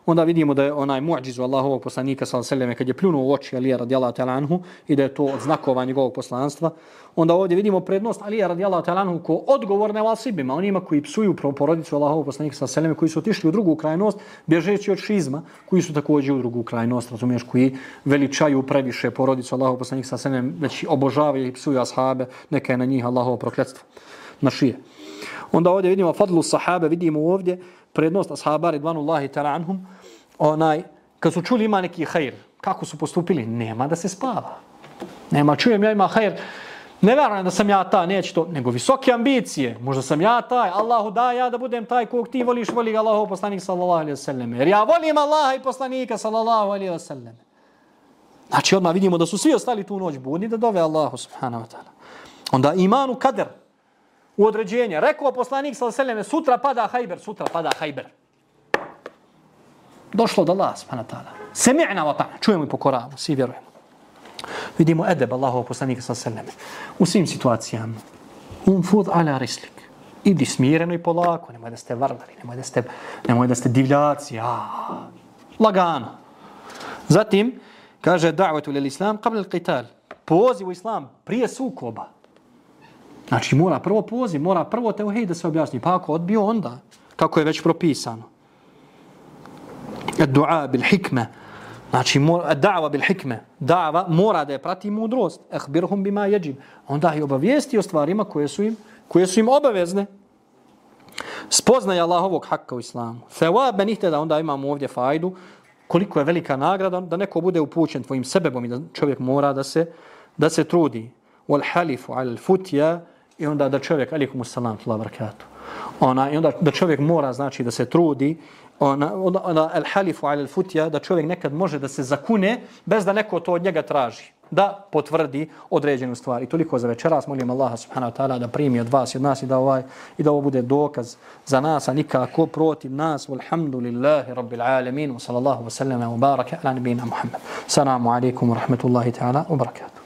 onda vidimo da je onaj muđizu Allahovog poslanika sallallahu alejhi ve kad je pljunuo u oči Alija radijallahu ta'ala anhu i da je to od znakova njegovog poslanstva onda ovdje vidimo prednost Alija radijallahu ta'ala anhu ko odgovorne vasibima onima koji psuju pro porodicu Allahovog poslanika sallallahu alejhi koji su otišli u drugu krajnost bježeći od šizma koji su također u drugu krajnost razumiješ koji veličaju previše porodicu Allahovog poslanika sallallahu alejhi već obožavaju i psuju ashabe neka je na njih Allahovo prokletstvo na šije. Onda ovdje vidimo fadlu sahabe vidimo ovdje prednost ashaba ridvanullahi ta'ala anhum onaj, kad su čuli ima neki hajr, kako su postupili? Nema da se spava. Nema, čujem ja ima hajr, ne verujem da sam ja ta, neće to, nego visoke ambicije. Možda sam ja taj, Allahu da ja da budem taj kog ti voliš, voli ga Allahu poslanik sallallahu alaihi wa sallam. Jer ja volim Allaha i poslanika sallallahu alaihi wa sallam. Znači odmah vidimo da su svi ostali tu noć budni da dove Allahu subhanahu wa ta'ala. Onda imanu kader u određenje. Rekao poslanik sa alaihi sutra pada hajber, sutra pada hajber došlo do Allah subhanahu wa ta'ala. Semi'na wa ta'na. Čujemo i pokoravamo, svi vjerujemo. Vidimo edeb Allahov poslanika sa seleme. U svim situacijama. Um fud ala rislik. Idi smireno i polako. Nemoj da ste varlari, nemoj da ste, nemoj da ste divljaci. A, lagano. Zatim, kaže da'vatu lil islam qabla al-qital. Poziv u islam prije sukoba. Znači mora prvo poziv, mora prvo teuhid da se objasni. Pa ako odbio onda, kako je već propisano dua bil hikme. Znači, da'va bil hikme. Da'va mora da je prati mudrost. Ehbirhum bima jeđim. Onda je obavijesti o stvarima koje su im, koje su im obavezne. Spoznaje Allahovog hakka u islamu. Thawab benihte da onda imamo ovdje fajdu. Koliko je velika nagrada da neko bude upućen tvojim sebebom i da čovjek mora da se da se trudi. Wal halifu al futja i onda da čovjek alikum salam tla barakatuh. Ona, I onda da čovjek mora znači da se trudi ona, ona, ona el halifu ala el futja, da čovjek nekad može da se zakune bez da neko to od njega traži da potvrdi određenu stvar. I toliko za večeras molim Allaha subhanahu wa ta'ala da primi od vas i od nas i da, ovaj, i da ovo bude dokaz za nas, a nikako protiv nas. Walhamdulillahi rabbil alamin. Wa sallallahu wa sallam wa baraka ala nabina Muhammad. Salamu alaikum wa rahmatullahi ta'ala wa barakatuh.